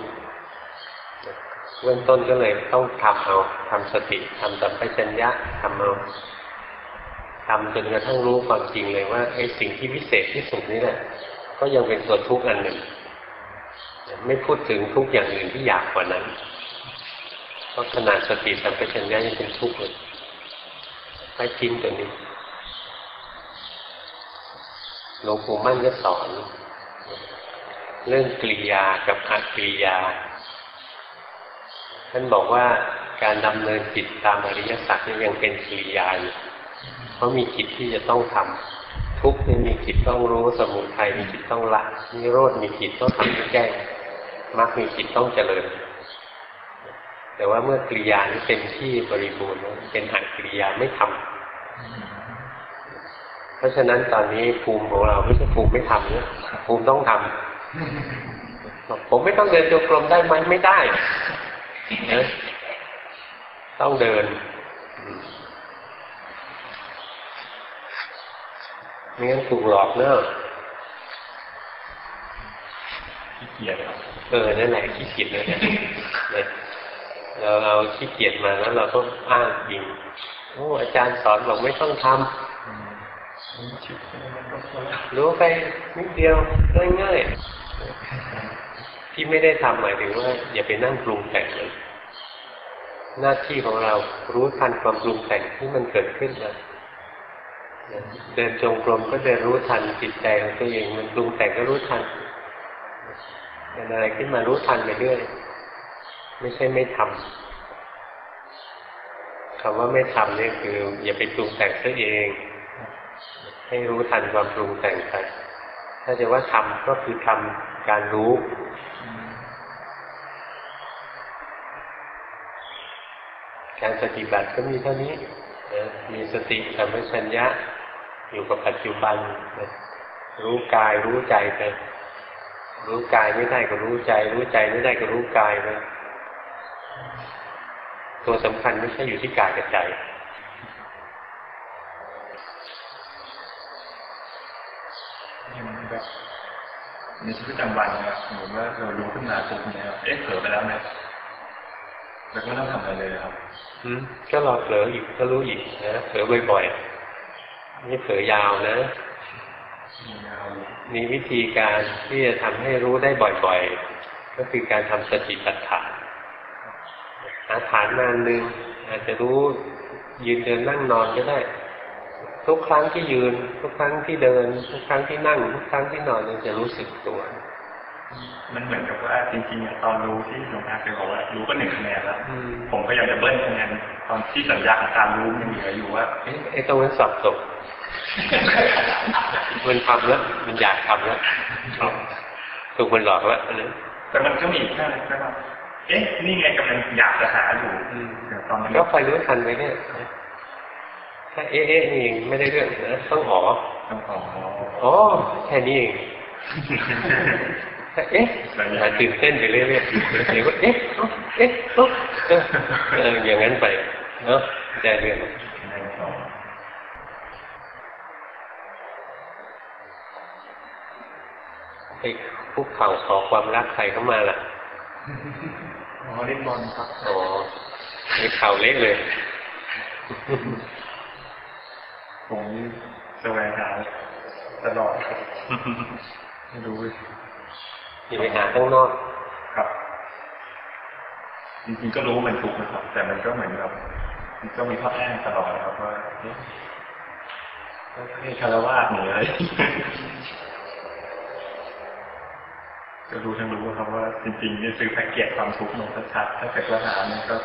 เบื้องต้นก็เลยต้องทำเอาทำสติทำสัมปชัญญะทำเอาทำจนกระทั่งรู้ความจริงเลยว่าไอ้สิ่งที่วิเศษที่สุดนี่แหละ ก็ยังเป็นตัวทุกข์อันหนึ่ง ไม่พูดถึงทุกอย่างอื่นที่อยากกว่านั้น เพราะขนาดสติสัมปชัญญะยังเป็นทุกข์เลยไม่ทิ้งตัวนี้หลวงปู่มั่นก็สอน เรื่องกริยากับอักริยา ท่านบอกว่าการดำเนินจิตตามอริยสัจนี่ยังเป็นกริยาอยู่เพราะมีจิตที่จะต้องทำทุกข์นี่มีจิตต้องรู้สมุทัยมีจิตต้องละนิโรธมีจิตต้องทำให้แก้มรรคมีจิตต้องเจริญ แต่ว่าเมื่อกริยานี้เต็มที่บริบูรณ์เป็นอักริยาไม่ทำเพราะฉะนั้นตอนนี้ภูมิของเราไม่ใช่ภูมิไม่ทำนะภูมิต้องทำผมไม่ต้องเดินจงกรมได้ไหมไม่ได้นะต้องเดินไม่งั้นถูกหลอกเนอะขี้เกียจครับเออนั่นแหละขี้เกียจนั่นแหละนะ เราเอาขี้เกียจมาแล้วเราก็อ้างอิงโอ้อาจารย์สอนบอกไม่ต้องทำรู้ไปนิดเดียวง่ายๆที่ไม่ได้ทำหมายถึงว่า อย่าไปนั่งปรุงแต่งเลยหน้าที่ของเรารู้ทันความปรุงแต่งที่มันเกิดขึ้นนะเดินจงกรมก็เดินรู้ทันจิตใจของตัวเองมันปรุงแต่งก็รู้ทันเป็นอะไรขึ้นมารู้ทันไปเรื่อย ไม่ใช่ไม่ทำคำว่าไม่ทำเนี่ยคือ อย่าไปปรุงแต่งตัวเอง ให้รู้ทันความปรุงแต่งไปถ้าจะว่าทำก็คือทำการรู้การปฏิบัติก็มีเท่านี้นะมีสติสัมปชัญญะ อยู่กับปัจจุบันนะรู้กายรู้ใจไป รู้กายไม่ได้ก็รู้ใจ รู้ใจไม่ได้ก็รู้กายไป ตัวสำคัญไม่ใช่อยู่ที่กายกับใจยังแบบในชีวิตประจำวันนะครับสมมติว่าเรารู้ขึ้นมาปุ๊บเนี่ยเอ๊ะเผลอไปแล้วนะแล้วก็ไม่ต้องทำอะไรเลยครับอืมก็รอเผลออีกก็รู้อีกนะเผลอบ่อยๆนี่เผลอยาวนะมีวิธีการที่จะทำให้รู้ได้บ่อยๆ ก็คือการทำสติปัฏฐานหาฐานนานหนึ่งอาจจะรู้ยืนเดินนั่งนอนก็ได้ ทุกครั้งที่ยืน ทุกครั้งที่เดิน ทุกครั้งที่นั่ง ทุกครั้งที่นอนเราจะรู้สึกตัวมันเหมือนกับว่าจริงๆอะตอนรู้ที่หลวงตาเคยบอกว่ารู้ก็หนึ่งคะแนนแล้วอืมผมก็ยังจะเบิ้ลคะแนนตอนที่สัญญาของการรู้มันยังเหลืออยู่ว่าเอ๊ะไอ้ตรงนั้นสอบตกมันทำแล้วมันอยากทำแล้วถูกมันหลอกแล้วอันนั้นแต่มันก็มีอีกแค่แค่ว่า เอ๊ะ นี่ไงกำลังอยากจะหาอยู่เดี๋ยวตอนนั้นก็คอยรู้ทันไปเนี่ยถ้าเอ๊ะเอ๊ะนี่เองไม่ได้เรื่องนะต้องหอต้องขออ๋อแค่นี้เองถ้าเอ๊ะอ่าตื่นเต้นไปเรื่อยๆเดี๋ยวก็เอ๊ะ เอ๊ะเอ๊ะเออเอออย่างนั้นไป เนาะได้เรื่องไอ้คุกเข่าขอความรักใครเข้ามาล่ะ อ๋อเล่นบอลครับอ๋อไอ้เข่าเล็กเลยผมแสวงหาตลอดครับไม่รู้อย่าไปหาข้างนอกครับ จริงๆก็รู้ว่ามันทุกข์นะครับ แต่มันก็เหมือนแบบมันก็มีข้ออ้างตลอดนะครับว่าเอ๊ะให้คารวะหนีอะไร ก็รู้ทั้งรู้ครับว่าจริงๆนี่ซื้อแพ็กเกจความทุกข์มันชัดๆถ้าเกิดว่าหามันก็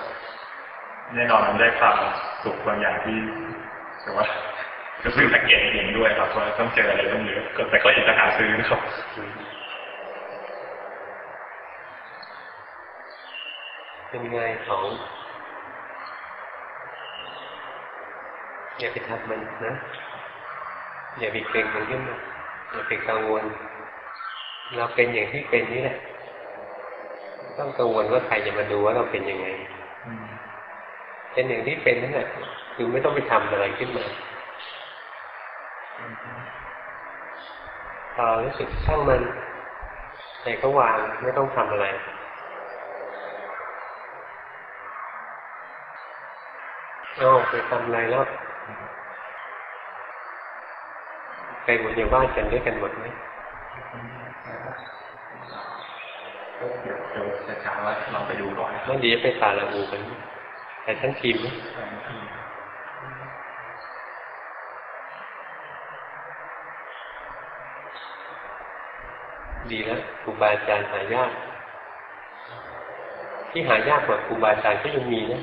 แน่นอนมันได้ความสุขบางอย่างที่แต่ว่าก็ซื้อแพ็กเกจเองด้วยครับว่าต้องเจออะไรต้องเยอะก็แต่ก็อยากจะหาซื้อนะครับเป็นไงของอย่าไปทำมันนะ อย่าไปเกรงมันขึ้นมาอย่าไปกังวล เราเป็นอย่างที่เป็นนี่แหละต้องกังวลว่าใครจะมาดูว่าเราเป็นยังไงเป็นอย่างที่เป็นนั่นแหละคือไม่ต้องไปทำอะไรขึ้นมาพอรู้สึกช่างมันใจก็วางไม่ต้องทำอะไรเอาไปทำอะไรแล้วไปบุญญาบ้านกันด้วยกันหมดไหม เดี๋ยวจะถามว่าลองไปดูก่อนนั่นดีจะไปตาละอูกันแต่ทั้งทีมไหมดีแล้วครูบาอาจารย์หายาก ที่หายากกว่าครูบาอาจารย์ก็ยังมีนะ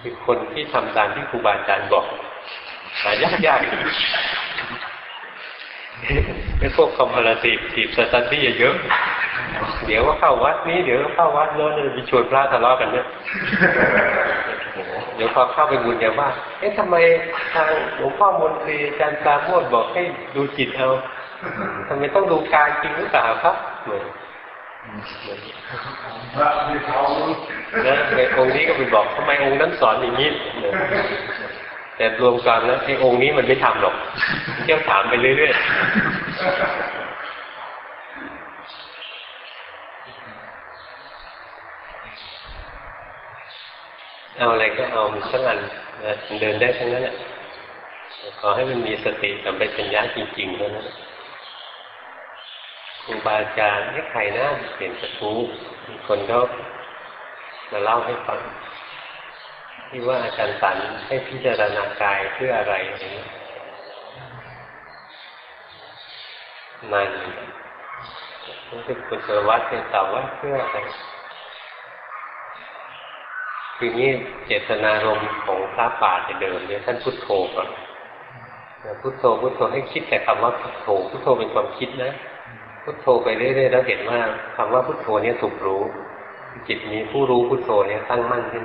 คือคนที่ทำตามที่ครูบาอาจารย์บอก หายากยาก เป็นพวกคอมพาราทีฟทีฟสตันดี้เยอะเดี๋ยวก็เข้าวัดนี้เดี๋ยวก็เข้าวัดโน้นเลยมีชวนพระทะเลาะกันเนี่ยเดี๋ยวพอเข้าไปบุญเนี่ยว่าเอ๊ะทำไมทางหลวงพ่อมนตรีอาจารย์ปราโมทบอกให้ดูจิตเอาทำไมต้องดูกายจริงหรือเปล่าครับเหมือนเหมือนพระที่เขาแล้วในองค์นี้ก็ไปบอกทำไมองค์นั้นสอนอย่างนี้เหมือน แต่รวมกันแล้วไอ้องค์นี้มันไม่ทำหรอกเที่ยวถามไปเรื่อยๆ เอาอะไรก็เอามันสักอันนะเดินได้ทั้งนั้นแหละขอให้มันมีสติสัมปชัญญะจริงๆเท่านั้นครูบาอาจารย์ให้ใครนะเปลี่ยนกระทู้คนก็มาเล่าให้ฟัง ที่ว่าอาจารย์สันให้พิจารณากายเพื่ออะไรอะไรเงี้ยนานรู้สึกคุณสรวัตรเป็นตอบว่าเพื่ออะไรคือนี้เจตนารมณ์ของพระป่าแต่เดิมเนี่ยท่านพุทโธก่อนพุทโธพุทโธให้คิดแต่คำว่าพุทโธพุทโธเป็นความคิดนะ พุทโธไปเรื่อยๆแล้วเห็นว่าคำว่าพุทโธเนี่ยถูกรู้ จิตมีผู้รู้พุทโธเนี่ยตั้งมั่นขึ้น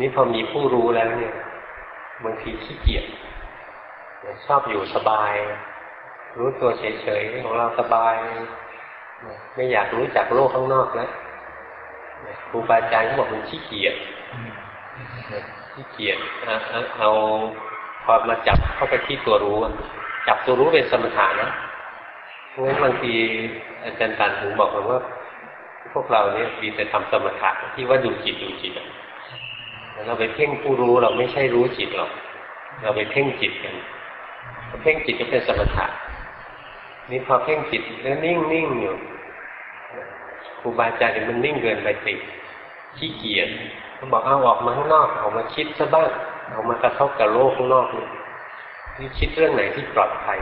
นี่พอมีผู้รู้แล้วเนี่ยบางทีขี้เกียจชอบอยู่สบาย รู้ตัวเฉยๆของเราสบาย ไม่อยากรู้จักโลกข้างนอกแล้วครูบาอาจารย์เขาบอกมันขี้เกียจขี้เกียจเอาพอมาจับเข้าไปที่ตัวรู้จับตัวรู้เป็นสมถะนะเพราะงั้นบางทีอาจารย์ตันถึงบอกผมว่า พวกเราเนี่ยมีแต่ทำสมถะที่ว่าดูจิตดูจิต เราไปเพ่งผู้รู้เราไม่ใช่รู้จิตหรอก เราไปเพ่งจิตกันเพ่งจิตก็เป็นสมถะนี่พอเพ่งจิตแล้วนิ่งนิ่งอยู่ครูบาอาจารย์มันนิ่งเกินไปติดขี้เกียจเขาบอกเอาออกมาข้างนอกออกมาคิดซะบ้างออกมากระทบกับโลกข้างนอกนี่คิดเรื่องไหนที่ปลอดภัย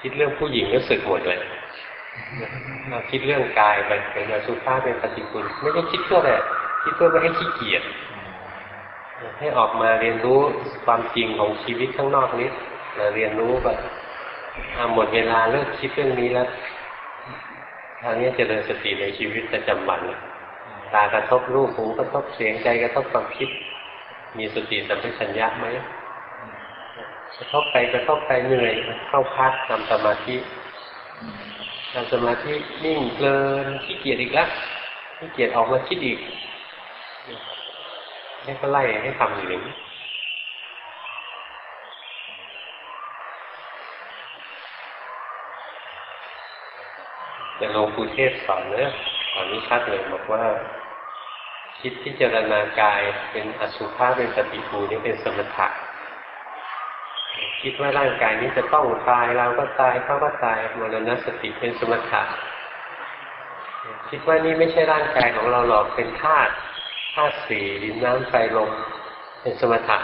คิดเรื่องผู้หญิงก็สึกหมดเลยเราคิดเรื่องกายไปเป็นอสุภาพเป็นปฏิกูลไม่ได้คิดเพื่ออะไร คิดเพื่อไม่ให้ขี้เกียจให้ออกมาเรียนรู้ความจริงของชีวิตข้างนอกนี้เรียนรู้แบบหมดเวลาเลิกคิดเรื่องนี้แล้วทางนี้จเจริญสติในชีวิตประจำวันตากระทบรูปหูกระทบเสียงใจกระทบความคิด มีสติสัมปชัญญะไหมกระทบไปกระทบไปเหนื่อยเข้าพักทำสมาธิทำสมาธินิ่งเพลินขี้เกียจอีกแล้วขี้เกียจออกมาคิดอีก ให้ก็ไล่ให้ทำอยู่อย่างนี้แต่หลวงปู่เทศสอนเนอะสอนนี้ชัดเลยบอกว่า คิดพิจารณากายเป็นอสุภะเป็นปฏิปูนี่เป็นสมถะคิดว่าร่างกายนี้จะต้องตายเราก็ตายเขาก็ตายมรณสติเป็นสมถะคิดว่านี่ไม่ใช่ร่างกายของเราหรอกเป็นธาตุ ธาตุสี่ดินน้ำไฟลมเป็นสมถะ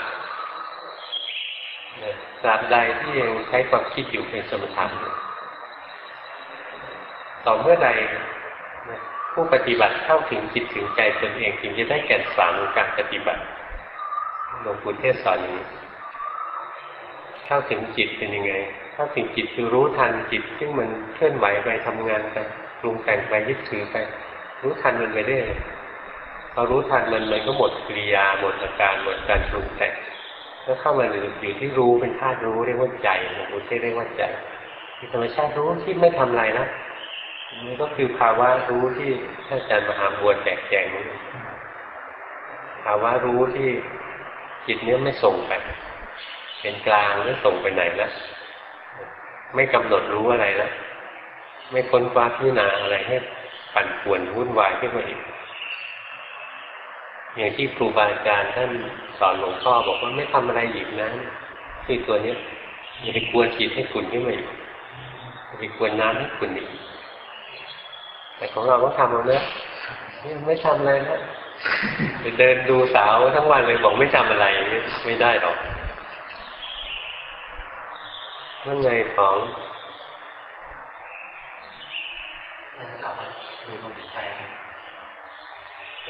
ตราบใดที่ยังใช้ความคิดอยู่เป็นสมถะต่อเมื่อใดผู้ปฏิบัติเข้าถึงจิตถึงใจตนเองจึงจะได้แก่นสารของการปฏิบัติหลวงปู่เทศสอนอย่างนี้เข้าถึงจิตเป็นยังไง เข้าถึงจิตคือรู้ทันจิต ซึ่งมันเคลื่อนไหวไปทำงานไปปรุงแต่งไปยึดถือไป รู้ทันมันไปเรื่อย พอรู้ทันมันมันก็หมดกิริยาหมดอาการหมดการปรุงแต่งก็เข้ามาอยู่ที่รู้เป็นธาตุรู้เรียกว่าใจนะรู้ที่เรียกว่าใจที่ธรรมชาติรู้ที่ไม่ทำอะไรนะนี่ก็คือภาวะรู้ที่ท่านอาจารย์มหาบัวแจกแจงนี้ภาวะรู้ที่จิตเนี้ยไม่ส่งไปเป็นกลางไม่ส่งไปไหนแล้วไม่กำหนดรู้อะไรแล้วไม่ค้นคว้าพิจารณาอะไรให้ปั่นป่วนวุ่นวายขึ้นมาอีก อย่างที่ครูบาอาจารย์ท่านสอนหลวงพ่อบอกว่าไม่ทำอะไรอีกนะคือตัวเนี้ยอย่าไปกวนจิตให้ขุ่นขึ้นมาอีกอย่าไปกวนน้ำให้ขุ่นอีกแต่ของเราก็ทำเอาเนะไม่ทำอะไรนะไปเดินดูสาวทั้งวันเลยบอกไม่ทำอะไรไม่ได้หรอกเมื่อไงของ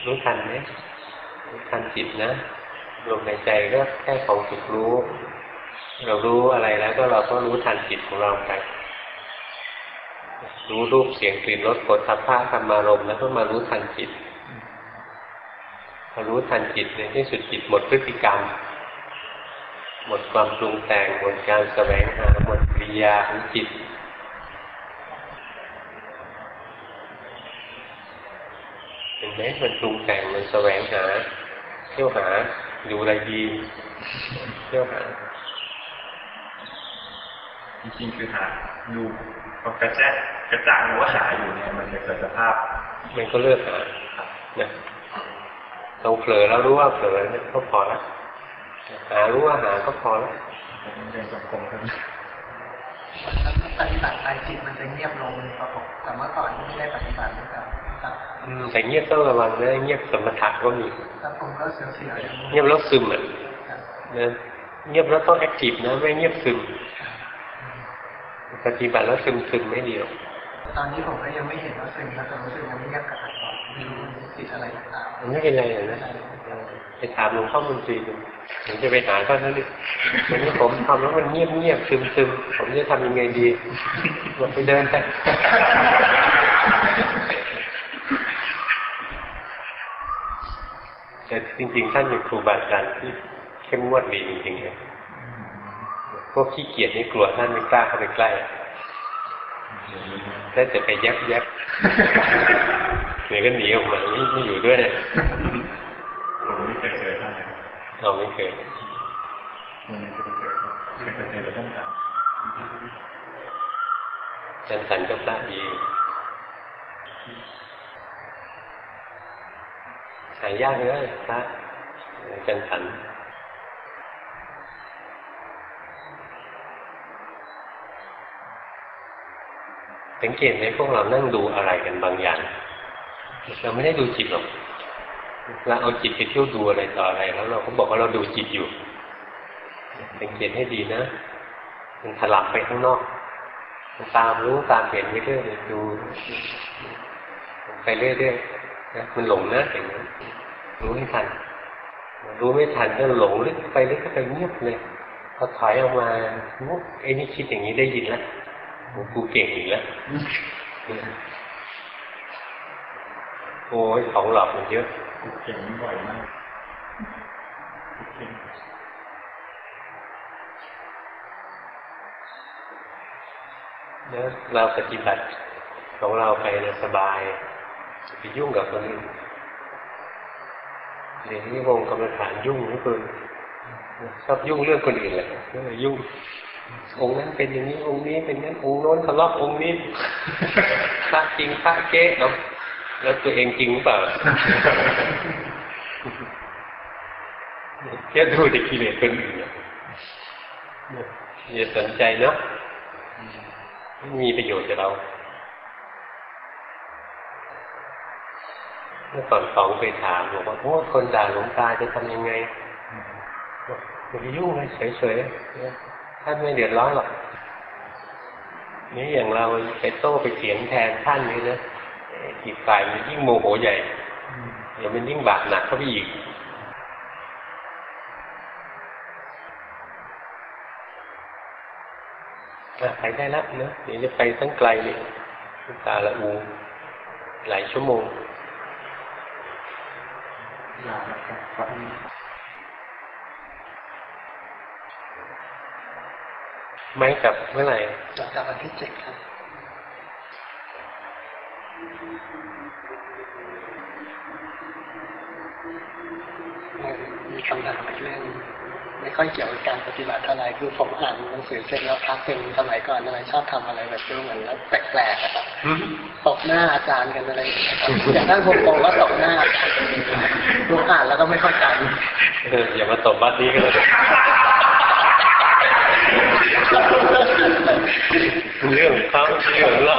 รู้ทันไหม ทันจิตนะลมในใจก็แค่ของจิตรู้ เรารู้อะไรแล้วก็เราก็รู้ทันจิตของเราไปรู้รูปเสียงกลิ่นรสกดทัพพะธรรมารมณ์แล้วก็มารู้ทันจิตพอรู้ทันจิตในที่สุดจิตหมดพฤติกรรม หมดความปรุงแต่งหมดการแสวงหาหมดปริยาของจิต เห็นไหมมันปรุงแต่งมันแสวงหา เที่ยวหาดูอะไรดีเที่ยวหา จริงๆคือหาดูพอกระแจะกระจ่างว่าหาอยู่เนี่ยมันจะเกิดสภาพ มันก็เลือกหานะเราเผลอแล้วรู้ว่าเผลอเนี่ยก็พอแล้วหารู้ว่าหาก็พอแล้วเดินจงกรมครับปฏิบัติไปจิตมันจะเงียบลงประกบแต่เมื่อก่อนที่ไม่ได้ปฏิบัตินะครับครับอืม แต่เงียบต้องระวังนะเงียบสมถะก็มีแล้วผมก็เสียวๆอย่างนี้เงียบแล้วซึมอะครับนะเงียบแล้วต้อง active นะไม่เงียบซึมปฏิบัติแล้วซึมซึมไม่ดีหรอกตอนนี้ผมก็ยังไม่เห็นว่าซึมแล้วแต่รู้สึกยังไม่เงียบกับตัดต่อไม่รู้ติดอะไรต่างมันไม่เป็นไรหรอกนะไปถามหลวงพ่อมนตรีดูผมจะไปหาท่านนั่นเลยวันนี้ผมทำแล้วมันเงียบเงียบซึมซึมผมจะทำยังไงดีบอกไปเดินไป แต่จริงๆ ท่านเป็นครูบาอาจารย์ที่เข้มงวดดีจริงๆเลยพวกขี้เกียจนี่กลัวท่านไม่กล้าเข้าไปใกล้ได้แต่ไปแยบแยบเดี๋ยวก็หนีออกมาไม่ไม่อยู่ด้วยเลยผมไม่เคยเจอท่านเลยเราไม่เคยผมไม่เคยเจอไม่เคยเจอท่านครับจันสันก็พระดี หายากเลยพระจันสันสังเกตไหมพวกเรานั่งดูอะไรกันบางอย่าง เราไม่ได้ดูจิตหรอกเราเอาจิตไปเที่ยวดูอะไรต่ออะไรแล้ว เราก็บอกว่าเราดูจิตอยู่สังเกตให้ดีนะมันถลับไปข้างนอกมันตามรู้ตามเห็นไปเรื่อยๆดูไปเรื่อยๆ นะมันหลงนะอย่างนั้นรู้ไม่ทัน รู้ไม่ทันก็หลงลึกไปลึกก็ไปเงียบเลยพอถอยออกมาวุ๊บไอ้นี่คิดอย่างนี้ได้ยินแล้วโอ้กูเก่งอีกแล้วโอ้ยของหลอกมันเยอะเก่งบ่อยมากเก่งแล้วเราปฏิบัติของเราไปเนี่ยสบาย ไปยุ่งกับคนอื่นเดี๋ยวนี้วงกรรมฐานยุ่งนี่คนชอบยุ่งเรื่องคนอื่นแหละก็เลยยุ่ง องค์นั้นเป็นอย่างนี้องค์นี้เป็นนั้นองค์โน้นทะเลาะองค์นี้พระจริงพระเก๊เนาะแล้วตัวเองจริงหรือเปล่าแค่ดูแต่กิเลสคนอื่นอะอย่าสนใจเนาะไม่มีประโยชน์กับเรา เมื่อก่อนสองไปถามบอกว่าโอ้คนด่าหลวงตาจะทำยังไงบอกอย่าไปยุ่งเลยเฉยๆท่านไม่เดือดร้อนหรอกนี่อย่างเราไปโต้ไปเถียงแทนท่านนี่นะอีกฝ่ายมันยิ่งโมโหใหญ่เดี๋ยวมันยิ่งบาปหนักเข้าไปอีกไปได้แล้วเนอะเดี๋ยวจะไปตั้งไกลเลยตาละอูหลายชั่วโมง อยากจะฟังไม่กลับเมื่อไหร่หลังจากวันที่เจ็ดครับเอ่อมีคำถามอีกเรื่อง ไม่ค่อยเกี่ยวกับการปฏิบัติเท่าไหร่คือผมอ่านหนังสือเสร็จแล้วพักเป็นสมัยก่อนอะไรชอบทำอะไรแบบดูเหมือนแล้วแปลกๆอะครับตบหน้าอาจารย์กันอะไรอย่างเงี้ยครับอย่างนั้นผมผมก็ตบหน้าอาจารย์ดูอ่านแล้วก็ไม่เข้าใจเอออย่ามาตบบัดนี้กันเลยเรื่องของเขาเรื่องของเรา